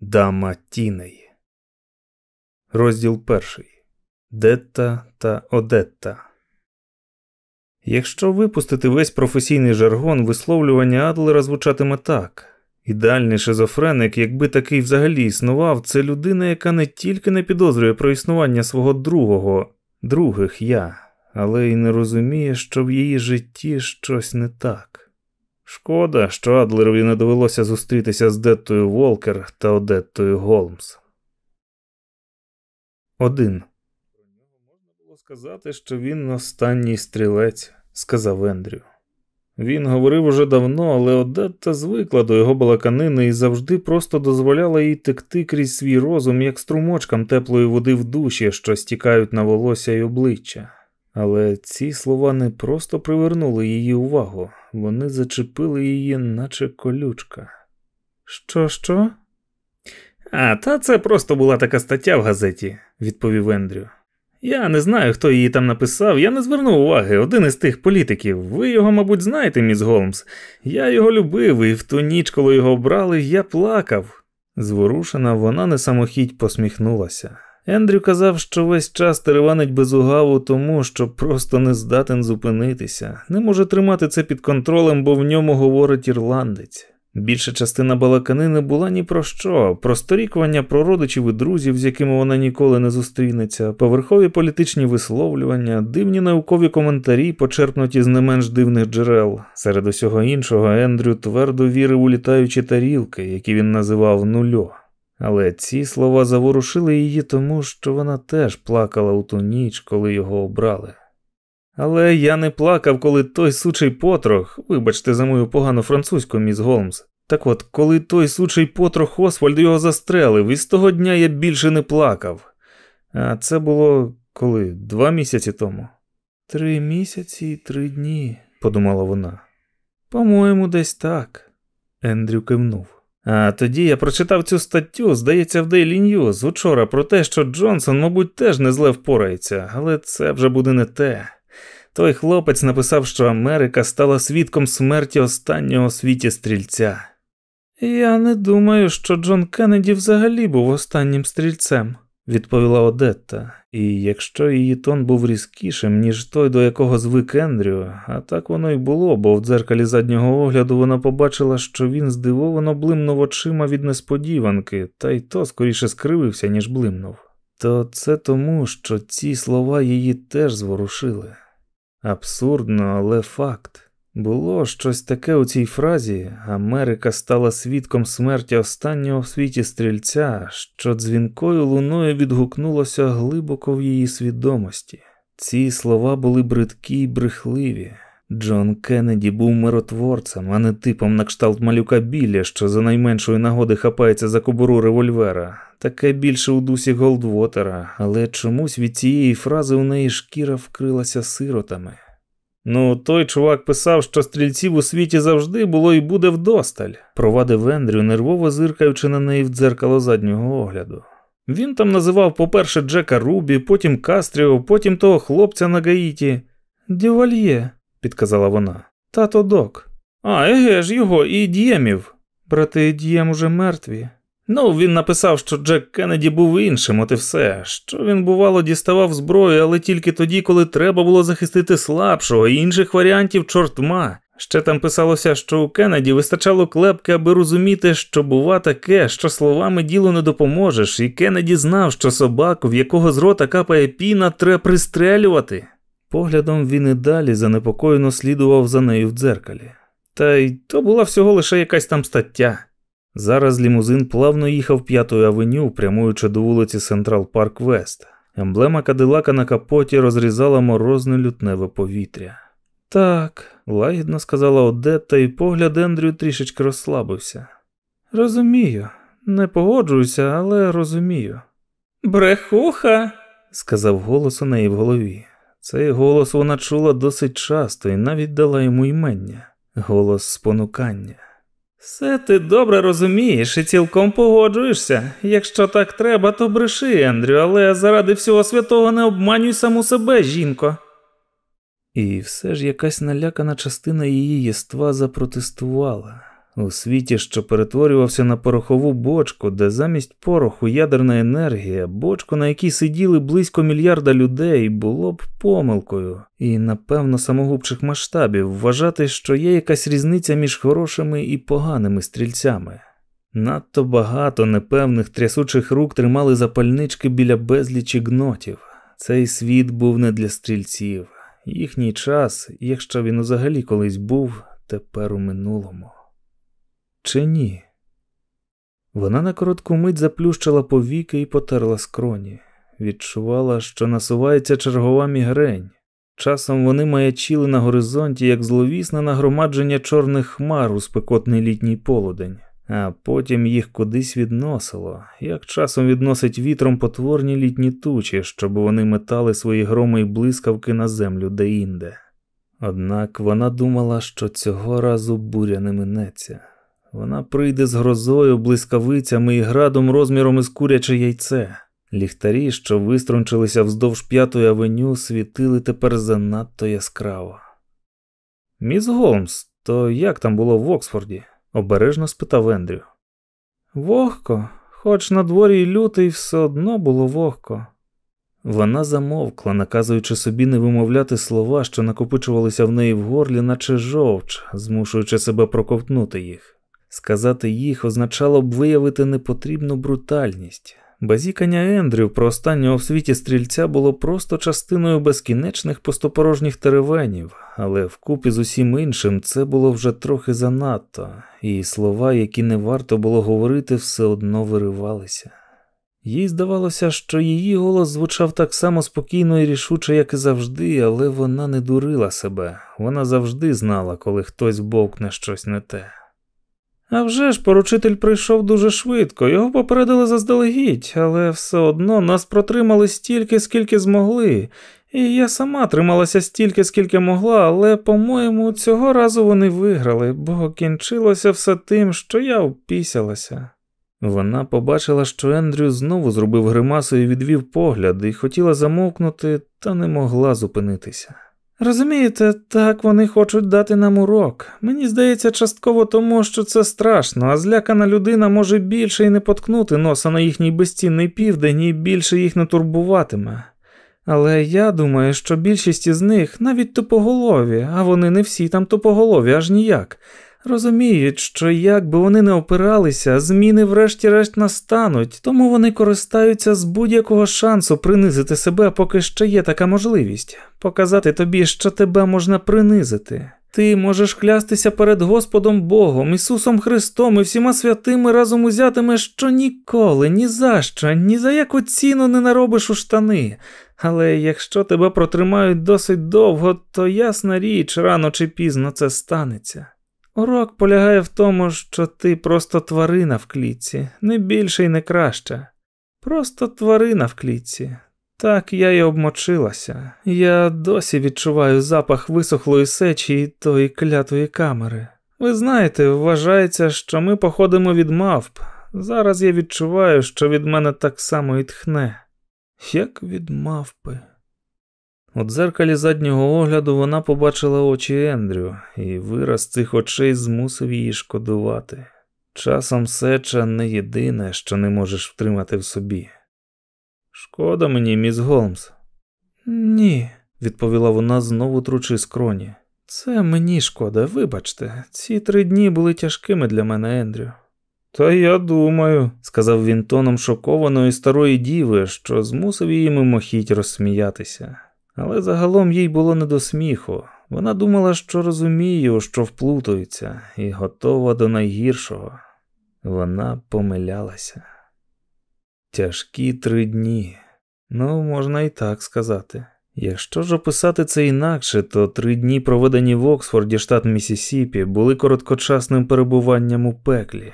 Дама Тіней. Розділ перший. Детта та Одетта. Якщо випустити весь професійний жаргон, висловлювання Адлера звучатиме так. Ідеальний шизофреник, якби такий взагалі існував, це людина, яка не тільки не підозрює про існування свого другого, других я, але й не розуміє, що в її житті щось не так. Шкода, що Адлерові не довелося зустрітися з Деттою Волкер та Одеттою Голмс. Один. Про нього можна було сказати, що він останній стрілець, сказав Ендрю. Він говорив уже давно, але Одетта звикла до його балаканини і завжди просто дозволяла їй текти крізь свій розум, як струмочкам теплої води в душі, що стікають на волосся й обличчя. Але ці слова не просто привернули її увагу, вони зачепили її, наче колючка. Що, що? А, та це просто була така стаття в газеті, відповів Ендрю. Я не знаю, хто її там написав, я не звернув уваги, один із тих політиків. Ви його, мабуть, знаєте, міс Голмс. Я його любив, і в ту ніч, коли його обрали, я плакав. Зворушена, вона не самохідь посміхнулася. Ендрю казав, що весь час тереванить без угаву тому, що просто не здатен зупинитися, не може тримати це під контролем, бо в ньому говорить ірландець. Більша частина балаканини була ні про що, про сторікування про родичів і друзів, з якими вона ніколи не зустрінеться, поверхові політичні висловлювання, дивні наукові коментарі, почерпнуті з не менш дивних джерел. Серед усього іншого, Ендрю твердо вірив у літаючі тарілки, які він називав нульо. Але ці слова заворушили її тому, що вона теж плакала у ту ніч, коли його обрали. Але я не плакав, коли той сучий потрох, вибачте за мою погану французьку, міс Голмс. Так от, коли той сучий потрох Освальд його застрелив, і з того дня я більше не плакав. А це було коли? Два місяці тому. Три місяці і три дні, подумала вона. По-моєму, десь так. Ендрю кивнув. А тоді я прочитав цю статтю, здається, в Daily News учора про те, що Джонсон, мабуть, теж не зле впорається, але це вже буде не те. Той хлопець написав, що Америка стала свідком смерті останнього світі стрільця. Я не думаю, що Джон Кеннеді взагалі був останнім стрільцем відповіла Одетта, і якщо її тон був різкішим, ніж той, до якого звик Ендрю, а так воно й було, бо в дзеркалі заднього огляду вона побачила, що він здивовано блимнув очима від несподіванки, та й то скоріше скривився, ніж блимнув. То це тому, що ці слова її теж зворушили. Абсурдно, але факт. Було щось таке у цій фразі Америка стала свідком смерті останнього в світі стрільця, що дзвінкою луною відгукнулося глибоко в її свідомості. Ці слова були бридкі й брехливі. Джон Кеннеді був миротворцем, а не типом на кшталт малюка Білля, що за найменшої нагоди хапається за кобуру револьвера. Таке більше у дусі Голдвотера, але чомусь від цієї фрази у неї шкіра вкрилася сиротами. Ну, той чувак писав, що стрільців у світі завжди було і буде вдосталь, провадив Ендрю, нервово зиркаючи на неї в дзеркало заднього огляду. Він там називав, по-перше, Джека Рубі, потім Кастріо, потім того хлопця на Гаїті. Дювальє, підказала вона. Тато док. А, еге ж його, і Діємів. Брати Дієм уже мертві. Ну, він написав, що Джек Кеннеді був іншим, от і все, що він, бувало, діставав зброю, але тільки тоді, коли треба було захистити слабшого, і інших варіантів чортма. Ще там писалося, що у Кеннеді вистачало клепки, аби розуміти, що бува таке, що словами ділу не допоможеш, і Кеннеді знав, що собаку, в якого з рота капає піна, треба пристрелювати. Поглядом він і далі занепокоєно слідував за нею в дзеркалі. Та й то була всього лише якась там стаття. Зараз лімузин плавно їхав п'ятою авеню, прямуючи до вулиці Централ Парк Вест. Емблема Кадилака на капоті розрізала морозне лютневе повітря. Так, лагідно сказала Одетта, і погляд Ендрю трішечки розслабився. Розумію, не погоджуюся, але розумію. Брехуха, сказав голос у неї в голові. Цей голос вона чула досить часто і навіть дала йому імення голос спонукання. Все ти добре розумієш і цілком погоджуєшся. Якщо так треба, то бреши, Ендрю, але заради всього святого не обманюй саму себе, жінко. І все ж якась налякана частина її єства запротестувала. У світі, що перетворювався на порохову бочку, де замість пороху ядерна енергія, бочку, на якій сиділи близько мільярда людей, було б помилкою, і, напевно, самогубчих масштабів вважати, що є якась різниця між хорошими і поганими стрільцями. Надто багато непевних трясучих рук тримали запальнички біля безлічі гнотів. Цей світ був не для стрільців. Їхній час, якщо він взагалі колись був, тепер у минулому. Чи ні? Вона на коротку мить заплющила повіки і потерла скроні. Відчувала, що насувається чергова мігрень. Часом вони маячили на горизонті, як зловісне нагромадження чорних хмар у спекотний літній полудень а потім їх кудись відносило, як часом відносить вітром потворні літні тучі, щоб вони метали свої громи й блискавки на землю деінде. Однак вона думала, що цього разу буря не минеться. Вона прийде з грозою, блискавицями і градом розміром із куряче яйце. Ліхтарі, що виструнчилися вздовж п'ятої авеню, світили тепер занадто яскраво. Міс Голмс, то як там було в Оксфорді? обережно спитав Ендрю. Вогко, хоч на дворі лютий все одно було вогко. Вона замовкла, наказуючи собі не вимовляти слова, що накопичувалися в неї в горлі, наче жовч, змушуючи себе проковтнути їх. Сказати їх означало б виявити непотрібну брутальність. Базікання Ендрю про останнього в світі стрільця було просто частиною безкінечних пустопорожніх теревенів, але вкупі з усім іншим це було вже трохи занадто, і слова, які не варто було говорити, все одно виривалися. Їй здавалося, що її голос звучав так само спокійно і рішуче, як і завжди, але вона не дурила себе, вона завжди знала, коли хтось бовкне щось не те. А вже ж поручитель прийшов дуже швидко, його попередили заздалегідь, але все одно нас протримали стільки, скільки змогли, і я сама трималася стільки, скільки могла, але, по-моєму, цього разу вони виграли, бо кінчилося все тим, що я впісялася. Вона побачила, що Ендрю знову зробив гримасу і відвів погляд, і хотіла замовкнути, та не могла зупинитися. Розумієте, так вони хочуть дати нам урок. Мені здається, частково тому, що це страшно, а злякана людина може більше і не поткнути носа на їхній безцінний південь і більше їх не турбуватиме. Але я думаю, що більшість із них навіть тупоголові, а вони не всі там тупоголові, аж ніяк. Розуміють, що як би вони не опиралися, зміни врешті-решт настануть, тому вони користаються з будь-якого шансу принизити себе, поки ще є така можливість, показати тобі, що тебе можна принизити. Ти можеш клястися перед Господом Богом, Ісусом Христом і всіма святими разом узятиме, що ніколи, ні за що, ні за яку ціну не наробиш у штани. Але якщо тебе протримають досить довго, то ясна річ, рано чи пізно це станеться. Урок полягає в тому, що ти просто тварина в клітці, не більше і не краще. Просто тварина в клітці. Так я й обмочилася. Я досі відчуваю запах висохлої сечі і тої клятої камери. Ви знаєте, вважається, що ми походимо від мавп. Зараз я відчуваю, що від мене так само і тхне, як від мавпи. У дзеркалі заднього огляду вона побачила очі Ендрю, і вираз цих очей змусив її шкодувати. Часом сеча не єдине, що не можеш втримати в собі. Шкода мені, міс Голмс. Ні, відповіла вона знову тручи скроні. Це мені шкода, вибачте, ці три дні були тяжкими для мене, Ендрю. Та я думаю, сказав він тоном шокованої старої діви, що змусив її мимохідь розсміятися. Але загалом їй було не до сміху. Вона думала, що розуміє, що вплутується, і готова до найгіршого. Вона помилялася. Тяжкі три дні. Ну, можна і так сказати. Якщо ж описати це інакше, то три дні, проведені в Оксфорді, штат Місісіпі, були короткочасним перебуванням у пеклі,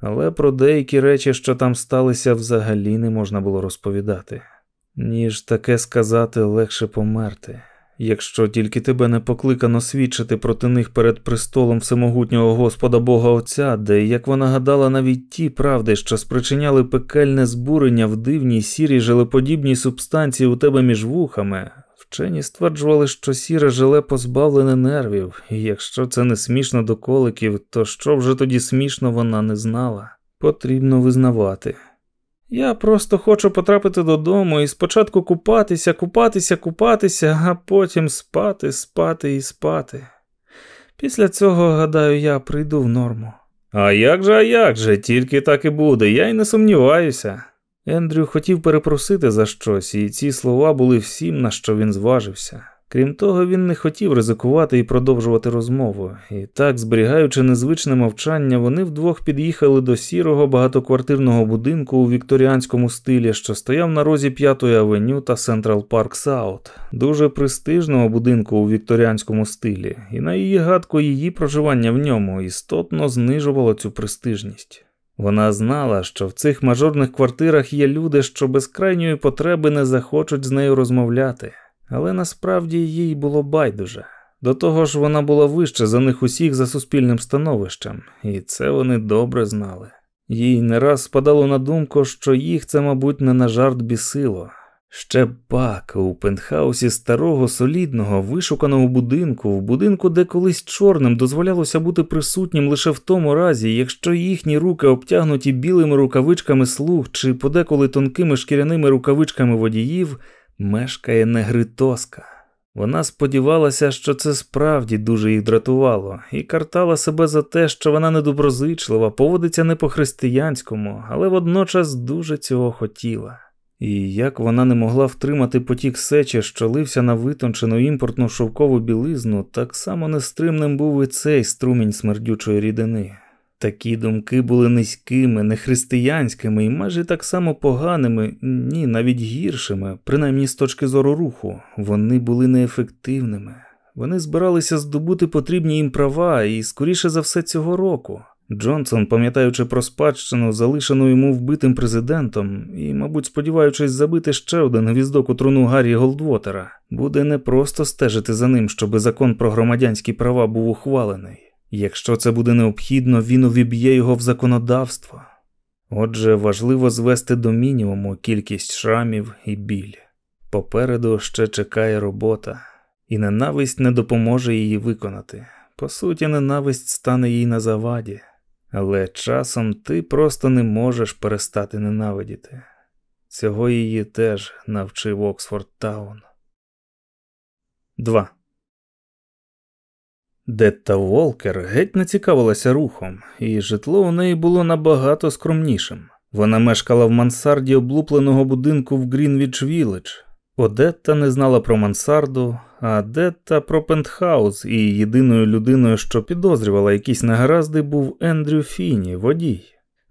але про деякі речі, що там сталися, взагалі не можна було розповідати ніж таке сказати легше померти, якщо тільки тебе не покликано свідчити проти них перед престолом всемогутнього Господа Бога Отця, де, як вона гадала, навіть ті правди, що спричиняли пекельне збурення в дивній сірій желеподібній субстанції у тебе між вухами, Вчені стверджували, що сіре желе позбавлене нервів, і якщо це не смішно до коликів, то що вже тоді смішно вона не знала. Потрібно визнавати. Я просто хочу потрапити додому і спочатку купатися, купатися, купатися, а потім спати, спати і спати. Після цього, гадаю, я прийду в норму. А як же, а як же, тільки так і буде, я й не сумніваюся. Ендрю хотів перепросити за щось, і ці слова були всім, на що він зважився. Крім того, він не хотів ризикувати і продовжувати розмову. І так, зберігаючи незвичне мовчання, вони вдвох під'їхали до сірого багатоквартирного будинку у вікторіанському стилі, що стояв на розі П'ятої авеню та Централ Парк Саут, дуже престижного будинку у вікторіанському стилі, і на її гадку її проживання в ньому істотно знижувало цю престижність. Вона знала, що в цих мажорних квартирах є люди, що без крайньої потреби не захочуть з нею розмовляти але насправді їй було байдуже. До того ж, вона була вища за них усіх за суспільним становищем, і це вони добре знали. Їй не раз спадало на думку, що їх це, мабуть, не на жарт бісило. Ще пак у пентхаусі старого солідного вишуканого будинку, в будинку, де колись чорним дозволялося бути присутнім лише в тому разі, якщо їхні руки обтягнуті білими рукавичками слуг чи подеколи тонкими шкіряними рукавичками водіїв, мешкає негритоска. Вона сподівалася, що це справді дуже їх дратувало, і картала себе за те, що вона недоброзичлива, поводиться не по-християнському, але водночас дуже цього хотіла. І як вона не могла втримати потік сечі, що лився на витончену імпортну шовкову білизну, так само нестримним був і цей струмінь смердючої рідини. Такі думки були низькими, нехристиянськими і майже так само поганими, ні, навіть гіршими, принаймні з точки зору руху. Вони були неефективними. Вони збиралися здобути потрібні їм права, і, скоріше за все, цього року. Джонсон, пам'ятаючи про спадщину, залишену йому вбитим президентом, і, мабуть, сподіваючись забити ще один гвіздок у труну Гаррі Голдвотера, буде не просто стежити за ним, щоби закон про громадянські права був ухвалений. Якщо це буде необхідно, він увіб'є його в законодавство. Отже, важливо звести до мінімуму кількість шрамів і біль. Попереду ще чекає робота, і ненависть не допоможе її виконати. По суті, ненависть стане їй на заваді, але часом ти просто не можеш перестати ненавидіти. Цього її теж навчив Оксфорд Таун. 2. Детта Волкер геть не цікавилася рухом, і житло у неї було набагато скромнішим. Вона мешкала в мансарді облупленого будинку в Грінвіч Вілледж. Одетта не знала про мансарду, а Детта про пентхаус, і єдиною людиною, що підозрювала якісь негаразди, був Ендрю Фіні, водій.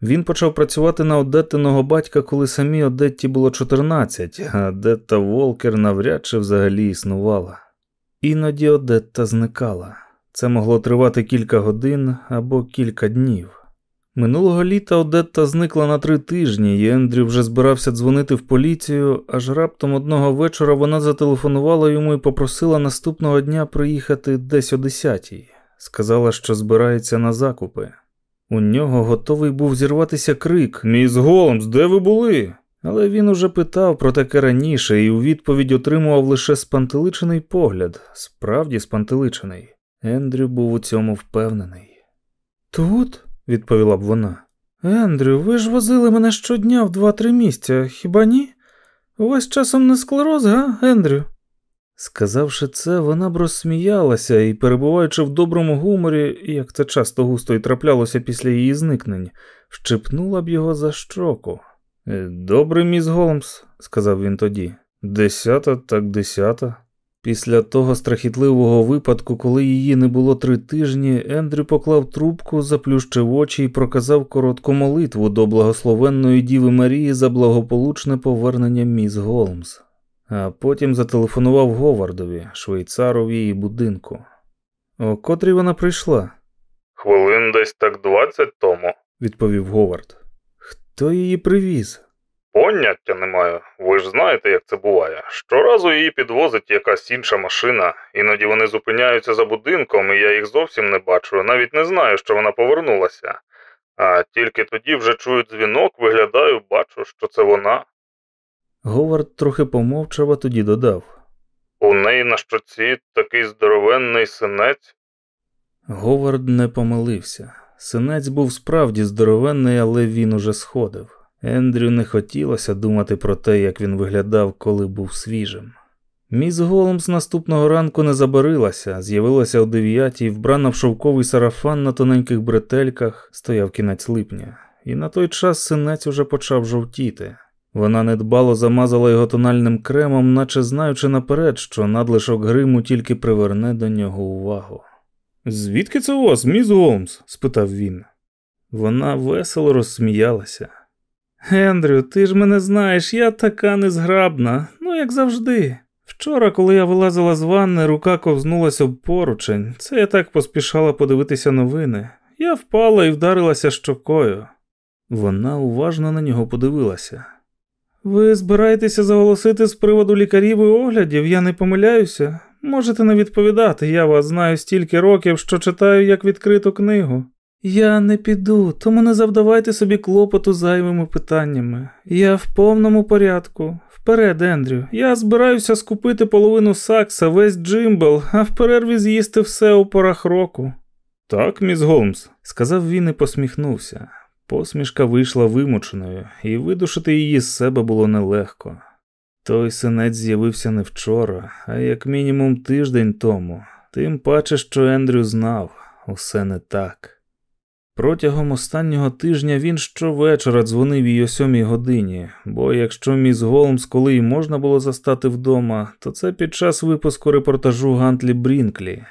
Він почав працювати на Одеттиного батька, коли самій Одетті було 14, а Детта Волкер навряд чи взагалі існувала. Іноді Одетта зникала. Це могло тривати кілька годин або кілька днів. Минулого літа Одетта зникла на три тижні, і Ендрю вже збирався дзвонити в поліцію, аж раптом одного вечора вона зателефонувала йому і попросила наступного дня приїхати десь о десятій. Сказала, що збирається на закупи. У нього готовий був зірватися крик Міс Голмс, де ви були? Але він уже питав про таке раніше і у відповідь отримував лише спантеличений погляд, справді спантеличений. Ендрю був у цьому впевнений. Тут, відповіла б вона. Ендрю, ви ж возили мене щодня в два-три місця, хіба ні? У вас часом не склероз, га, Ендрю? Сказавши це, вона б розсміялася і, перебуваючи в доброму гуморі, як це часто густо й траплялося після її зникнень, вщипнула б його за щоку. «Е, Добре, міс Голмс, сказав він тоді. Десята, так десята. Після того страхітливого випадку, коли її не було три тижні, Ендрю поклав трубку, заплющив очі і проказав коротку молитву до благословенної Діви Марії за благополучне повернення міс Голмс, а потім зателефонував Говардові, швейцарові її будинку. О котрій вона прийшла? Хвилин десь так двадцять тому, відповів Говард. Хто її привіз? Поняття не маю. Ви ж знаєте, як це буває. Щоразу її підвозить якась інша машина, іноді вони зупиняються за будинком, і я їх зовсім не бачу, навіть не знаю, що вона повернулася. А тільки тоді вже чую дзвінок, виглядаю, бачу, що це вона. Говард трохи помовчав, а тоді додав. У неї на щоці такий здоровенний синець. Говард не помилився. Синець був справді здоровенний, але він уже сходив. Ендрю не хотілося думати про те, як він виглядав, коли був свіжим. Міс Голмс наступного ранку не забарилася, з'явилася о дев'ятій, вбрана в шовковий сарафан на тоненьких бретельках, стояв кінець липня, і на той час синець уже почав жовтіти. Вона недбало замазала його тональним кремом, наче знаючи наперед, що надлишок гриму тільки приверне до нього увагу. Звідки це у вас, міс Голмс? спитав він. Вона весело розсміялася. Ендрю, ти ж мене знаєш, я така незграбна, ну як завжди. Вчора, коли я вилазила з ванни, рука ковзнулася об поручень. Це я так поспішала подивитися новини. Я впала і вдарилася щокою. Вона уважно на нього подивилася. Ви збираєтеся заголосити з приводу лікарів і оглядів, я не помиляюся. Можете не відповідати, я вас знаю стільки років, що читаю як відкриту книгу. Я не піду, тому не завдавайте собі клопоту зайвими питаннями. Я в повному порядку. Вперед, Ендрю, я збираюся скупити половину сакса, весь джимбл, а в перерві з'їсти все у порах року. Так, міс Голмс, сказав він і посміхнувся. Посмішка вийшла вимученою, і видушити її з себе було нелегко. Той синець з'явився не вчора, а як мінімум тиждень тому, тим паче, що Ендрю знав, усе не так. Протягом останнього тижня він щовечора дзвонив їй о сьомій годині, бо якщо міс Голмс коли й можна було застати вдома, то це під час випуску репортажу Гантлі Брінклі.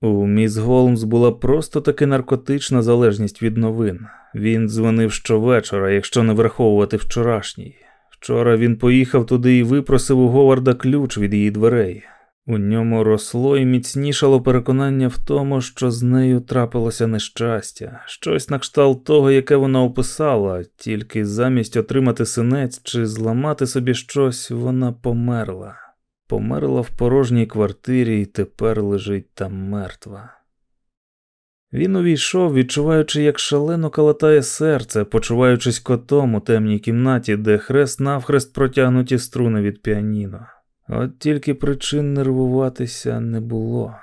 У міс Голмс була просто таки наркотична залежність від новин. Він дзвонив щовечора, якщо не враховувати вчорашній. Вчора він поїхав туди і випросив у Говарда ключ від її дверей. У ньому росло і міцнішало переконання в тому, що з нею трапилося нещастя, щось на кшталт того, яке вона описала, тільки замість отримати синець чи зламати собі щось, вона померла. Померла в порожній квартирі і тепер лежить там мертва. Він увійшов, відчуваючи, як шалено калатає серце, почуваючись котом у темній кімнаті, де хрест навхрест протягнуті струни від піаніно. От тільки причин нервуватися не було.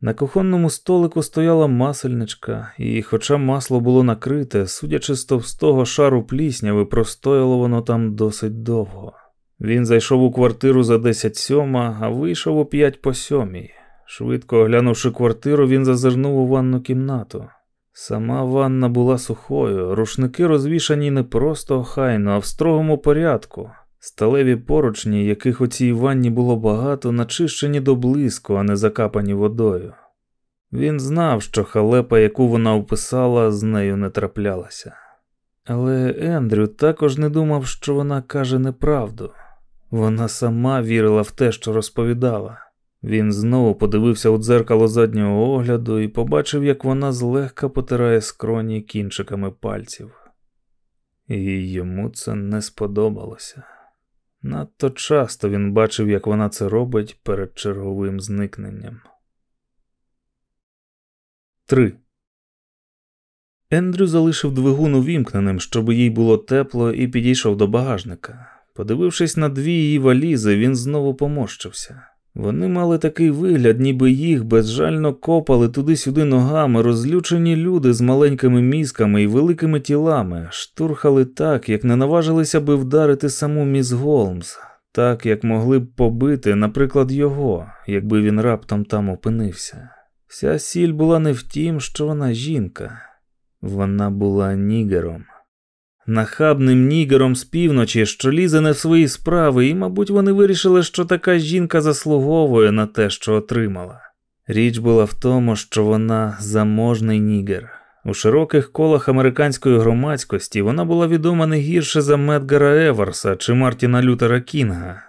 На кухонному столику стояла масельничка, і, хоча масло було накрите, судячи з товстого шару плісняви, простояло воно там досить довго. Він зайшов у квартиру за 10 сьома, а вийшов у 5 по сьомій. Швидко оглянувши квартиру, він зазирнув у ванну кімнату. Сама ванна була сухою, рушники розвішані не просто охайно, а в строгому порядку. Сталеві поручні, яких у цій ванні було багато, начищені до блиску, а не закапані водою. Він знав, що халепа, яку вона описала, з нею не траплялася. Але Ендрю також не думав, що вона каже неправду. Вона сама вірила в те, що розповідала. Він знову подивився у дзеркало заднього огляду і побачив, як вона злегка потирає скроні кінчиками пальців. І йому це не сподобалося. Надто часто він бачив, як вона це робить перед черговим зникненням. 3. Ендрю залишив двигун увімкненим, щоб їй було тепло, і підійшов до багажника. Подивившись на дві її валізи, він знову поморщився. Вони мали такий вигляд, ніби їх безжально копали туди-сюди ногами, розлючені люди з маленькими мізками і великими тілами, штурхали так, як не наважилися би вдарити саму міс Голмс, так як могли б побити, наприклад, його, якби він раптом там опинився. Вся сіль була не в тім, що вона жінка, вона була нігером нахабним нігером з півночі, що лізе не в свої справи, і, мабуть, вони вирішили, що така жінка заслуговує на те, що отримала. Річ була в тому, що вона заможний нігер. У широких колах американської громадськості вона була відома не гірше за Медгара Еверса чи Мартіна Лютера Кінга.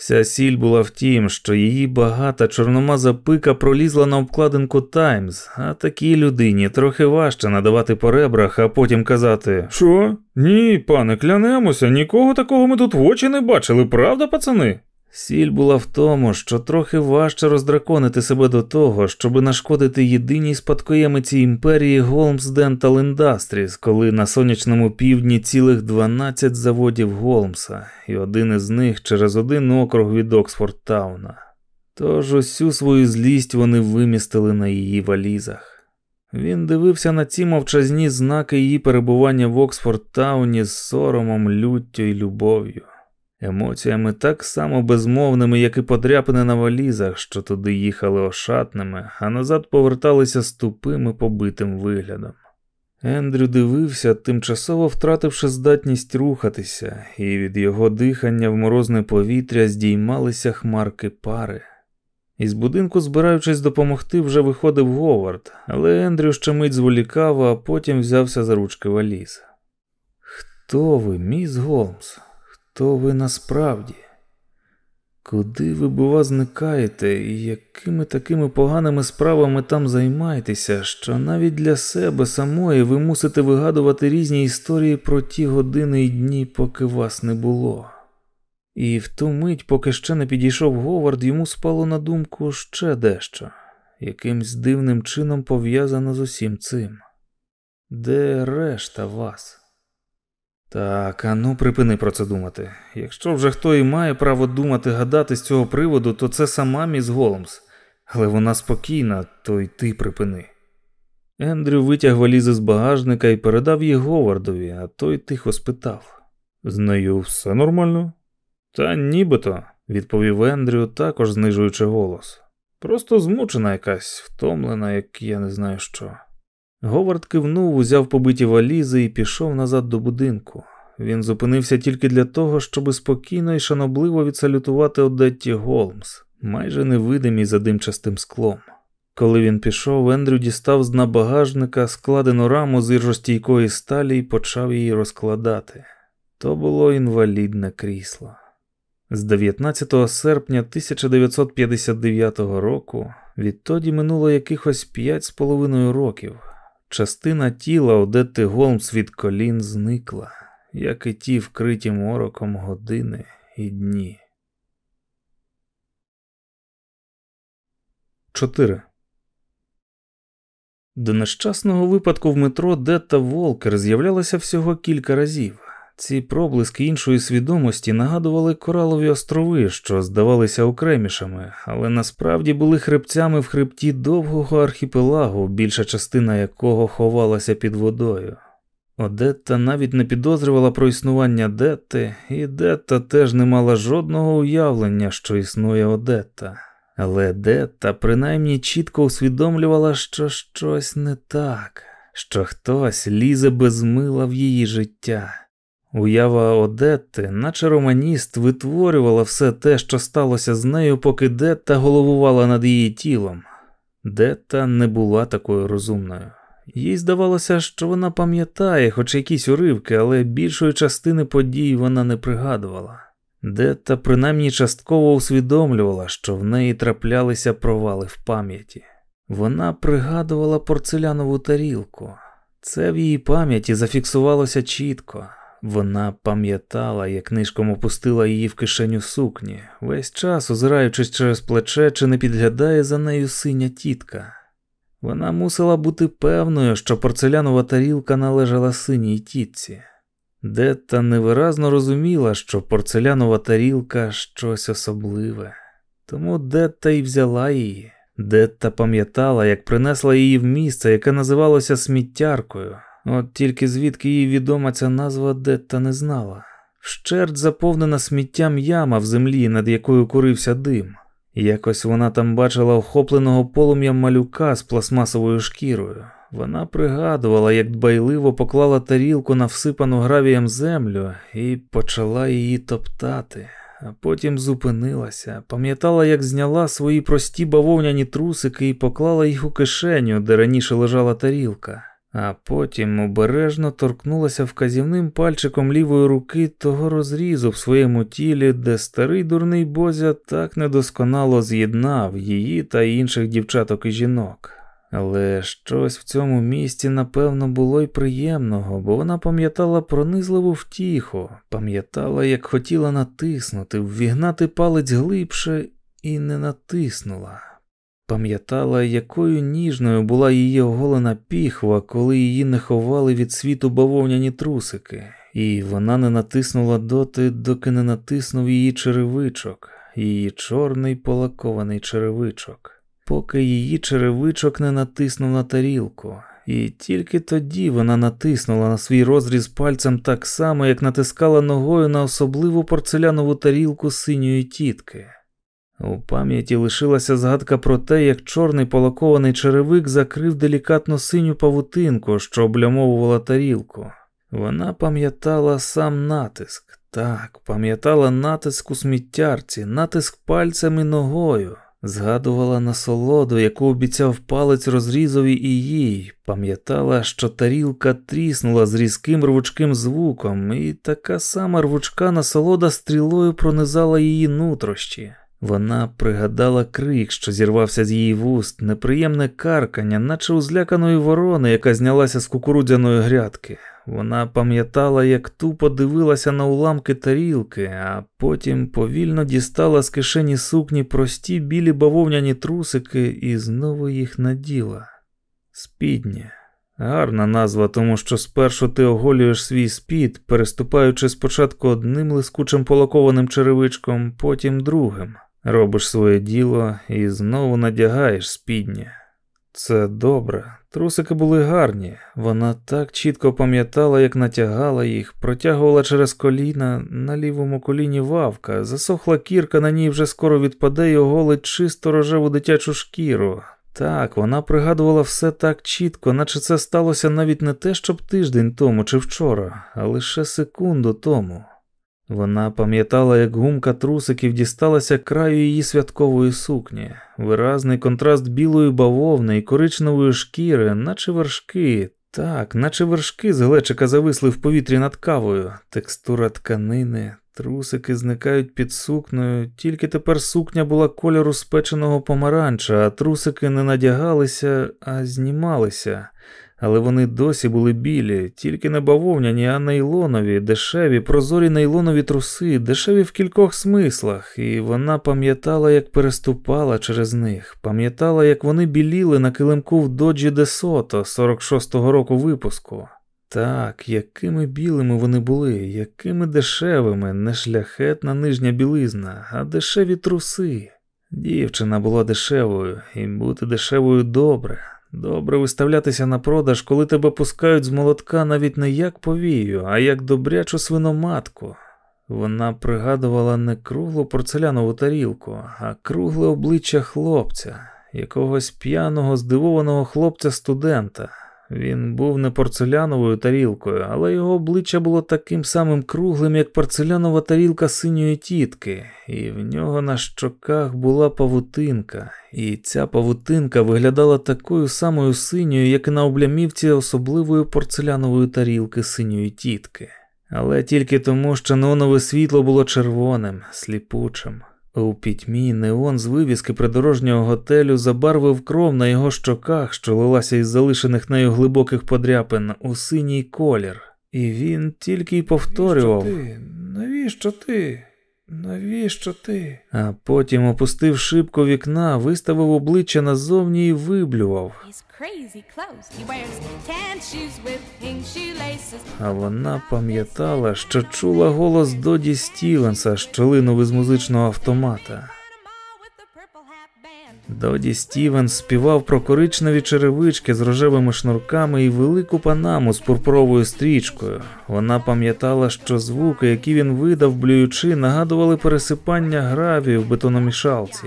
Вся сіль була в тім, що її багата чорномаза пика пролізла на обкладинку Таймс, а такій людині трохи важче надавати по ребрах, а потім казати: Що? Ні, пане, клянемося, нікого такого ми тут в очі не бачили, правда, пацани? Сіль була в тому, що трохи важче роздраконити себе до того, щоб нашкодити єдиній спадкоємиці імперії Голмс Dental Industries, коли на сонячному півдні цілих 12 заводів Голмса, і один із них через один округ від Оксфорд Тауна. Тож усю свою злість вони вимістили на її валізах. Він дивився на ці мовчазні знаки її перебування в Оксфорд Тауні з соромом, люттю і любов'ю, емоціями так само безмовними, як і подряпини на валізах, що туди їхали ошатними, а назад поверталися з тупим і побитим виглядом. Ендрю дивився, тимчасово втративши здатність рухатися, і від його дихання в морозне повітря здіймалися хмарки пари. Із будинку, збираючись допомогти, вже виходив Говард, але Ендрю ще мить зволікав, а потім взявся за ручки валіз. Хто ви, міс Голмс? Хто ви насправді? Куди ви, бува, зникаєте, і якими такими поганими справами там займаєтеся, що навіть для себе самої ви мусите вигадувати різні історії про ті години і дні, поки вас не було? І в ту мить, поки ще не підійшов Говард, йому спало на думку ще дещо, якимсь дивним чином пов'язано з усім цим. Де решта вас? Так, а ну припини про це думати. Якщо вже хто і має право думати, гадати з цього приводу, то це сама міс Голмс. Але вона спокійна, то й ти припини. Ендрю витяг валізи з багажника і передав їх Говардові, а той тихо спитав: З нею все нормально? Та нібито, відповів Ендрю, також знижуючи голос. Просто змучена якась, втомлена, як я не знаю що. Говард кивнув, узяв побиті валізи і пішов назад до будинку. Він зупинився тільки для того, щоб спокійно і шанобливо відсалютувати Одетті Голмс, майже невидимій за димчастим склом. Коли він пішов, Ендрю дістав з дна багажника складену раму з іржостійкої сталі і почав її розкладати. То було інвалідне крісло. З 19 серпня 1959 року відтоді минуло якихось п'ять з половиною років. Частина тіла Одети Голмс від колін зникла, як і ті вкриті мороком години і дні. 4. До нещасного випадку в метро Детта Волкер з'являлася всього кілька разів. Ці проблиски іншої свідомості нагадували коралові острови, що здавалися окремішими, але насправді були хребцями в хребті довгого архіпелагу, більша частина якого ховалася під водою. Одетта навіть не підозрювала про існування Детти, і Детта теж не мала жодного уявлення, що існує Одетта. Але Детта принаймні чітко усвідомлювала, що щось не так, що хтось лізе без мила в її життя. Уява Одетти, наче романіст, витворювала все те, що сталося з нею, поки Детта головувала над її тілом. Детта не була такою розумною. Їй здавалося, що вона пам'ятає хоч якісь уривки, але більшої частини подій вона не пригадувала. Детта принаймні частково усвідомлювала, що в неї траплялися провали в пам'яті. Вона пригадувала порцелянову тарілку. Це в її пам'яті зафіксувалося чітко. Вона пам'ятала, як нишком опустила її в кишеню сукні, весь час озираючись через плече, чи не підглядає за нею синя тітка. Вона мусила бути певною, що порцелянова тарілка належала синій тітці. Детта невиразно розуміла, що порцелянова тарілка щось особливе, тому Детта й взяла її. Детта пам'ятала, як принесла її в місце, яке називалося сміттяркою. От тільки звідки їй відома ця назва Детта не знала. Вщерть заповнена сміттям яма в землі, над якою курився дим. Якось вона там бачила охопленого полум'ям малюка з пластмасовою шкірою. Вона пригадувала, як дбайливо поклала тарілку на всипану гравієм землю і почала її топтати, а потім зупинилася, пам'ятала, як зняла свої прості бавовняні трусики і поклала їх у кишеню, де раніше лежала тарілка а потім обережно торкнулася вказівним пальчиком лівої руки того розрізу в своєму тілі, де старий дурний Бозя так недосконало з'єднав її та інших дівчаток і жінок. Але щось в цьому місці, напевно, було й приємного, бо вона пам'ятала пронизливу втіху, пам'ятала, як хотіла натиснути, ввігнати палець глибше і не натиснула. Пам'ятала, якою ніжною була її оголена піхва, коли її не ховали від світу бавовняні трусики, і вона не натиснула доти, доки не натиснув її черевичок, її чорний полакований черевичок, поки її черевичок не натиснув на тарілку, і тільки тоді вона натиснула на свій розріз пальцем так само, як натискала ногою на особливу порцелянову тарілку синьої тітки. У пам'яті лишилася згадка про те, як чорний полакований черевик закрив делікатну синю павутинку, що облямовувала тарілку. Вона пам'ятала сам натиск, так, пам'ятала натиск у сміттярці, натиск пальцем і ногою, згадувала насолоду, яку обіцяв палець розрізові і їй, пам'ятала, що тарілка тріснула з різким рвучким звуком, і така сама рвучка насолода стрілою пронизала її нутрощі. Вона пригадала крик, що зірвався з її вуст, неприємне каркання, наче у зляканої ворони, яка знялася з кукурудзяної грядки. Вона пам'ятала, як тупо дивилася на уламки тарілки, а потім повільно дістала з кишені сукні прості білі бавовняні трусики і знову їх наділа. Спідні. Гарна назва, тому що спершу ти оголюєш свій спід, переступаючи спочатку одним лискучим полакованим черевичком, потім другим. Робиш своє діло і знову надягаєш спідня. Це добре. Трусики були гарні. Вона так чітко пам'ятала, як натягала їх, протягувала через коліна, на лівому коліні вавка, засохла кірка, на ній вже скоро відпаде і оголить чисто рожеву дитячу шкіру. Так, вона пригадувала все так чітко, наче це сталося навіть не те, щоб тиждень тому чи вчора, а лише секунду тому. Вона пам'ятала, як гумка трусиків дісталася краю її святкової сукні, виразний контраст білої бавовни і коричневої шкіри, наче вершки, так, наче вершки з глечика зависли в повітрі над кавою, текстура тканини, трусики зникають під сукнею, тільки тепер сукня була кольору спеченого помаранча, а трусики не надягалися, а знімалися але вони досі були білі, тільки не бавовняні, а нейлонові, дешеві, прозорі нейлонові труси, дешеві в кількох смислах, і вона пам'ятала, як переступала через них, пам'ятала, як вони біліли на килимку в доджі де Сото 46-го року випуску. Так, якими білими вони були, якими дешевими, не шляхетна нижня білизна, а дешеві труси. Дівчина була дешевою, і бути дешевою добре. Добре виставлятися на продаж, коли тебе пускають з молотка навіть не як повію, а як добрячу свиноматку. Вона пригадувала не круглу порцелянову тарілку, а кругле обличчя хлопця, якогось п'яного, здивованого хлопця-студента, він був не порцеляновою тарілкою, але його обличчя було таким самим круглим, як порцелянова тарілка синьої тітки, і в нього на щоках була павутинка, і ця павутинка виглядала такою самою синьою, як і на облямівці особливої порцелянової тарілки синьої тітки. Але тільки тому, що неонове світло було червоним, сліпучим. У пітьмі неон з вивіски придорожнього готелю забарвив кров на його щоках, що лилася із залишених нею глибоких подряпин у синій колір, і він тільки й повторював Навіщо ти? Навіщо ти? Навіщо ти? А потім опустив шибко вікна, виставив обличчя назовні і виблював. А вона пам'ятала, що чула голос Доді Стівенса, що линув із музичного автомата. Доді Стівенс співав про коричневі черевички з рожевими шнурками і велику панаму з пурпуровою стрічкою. Вона пам'ятала, що звуки, які він видав, блюючи, нагадували пересипання гравію в бетономішалці.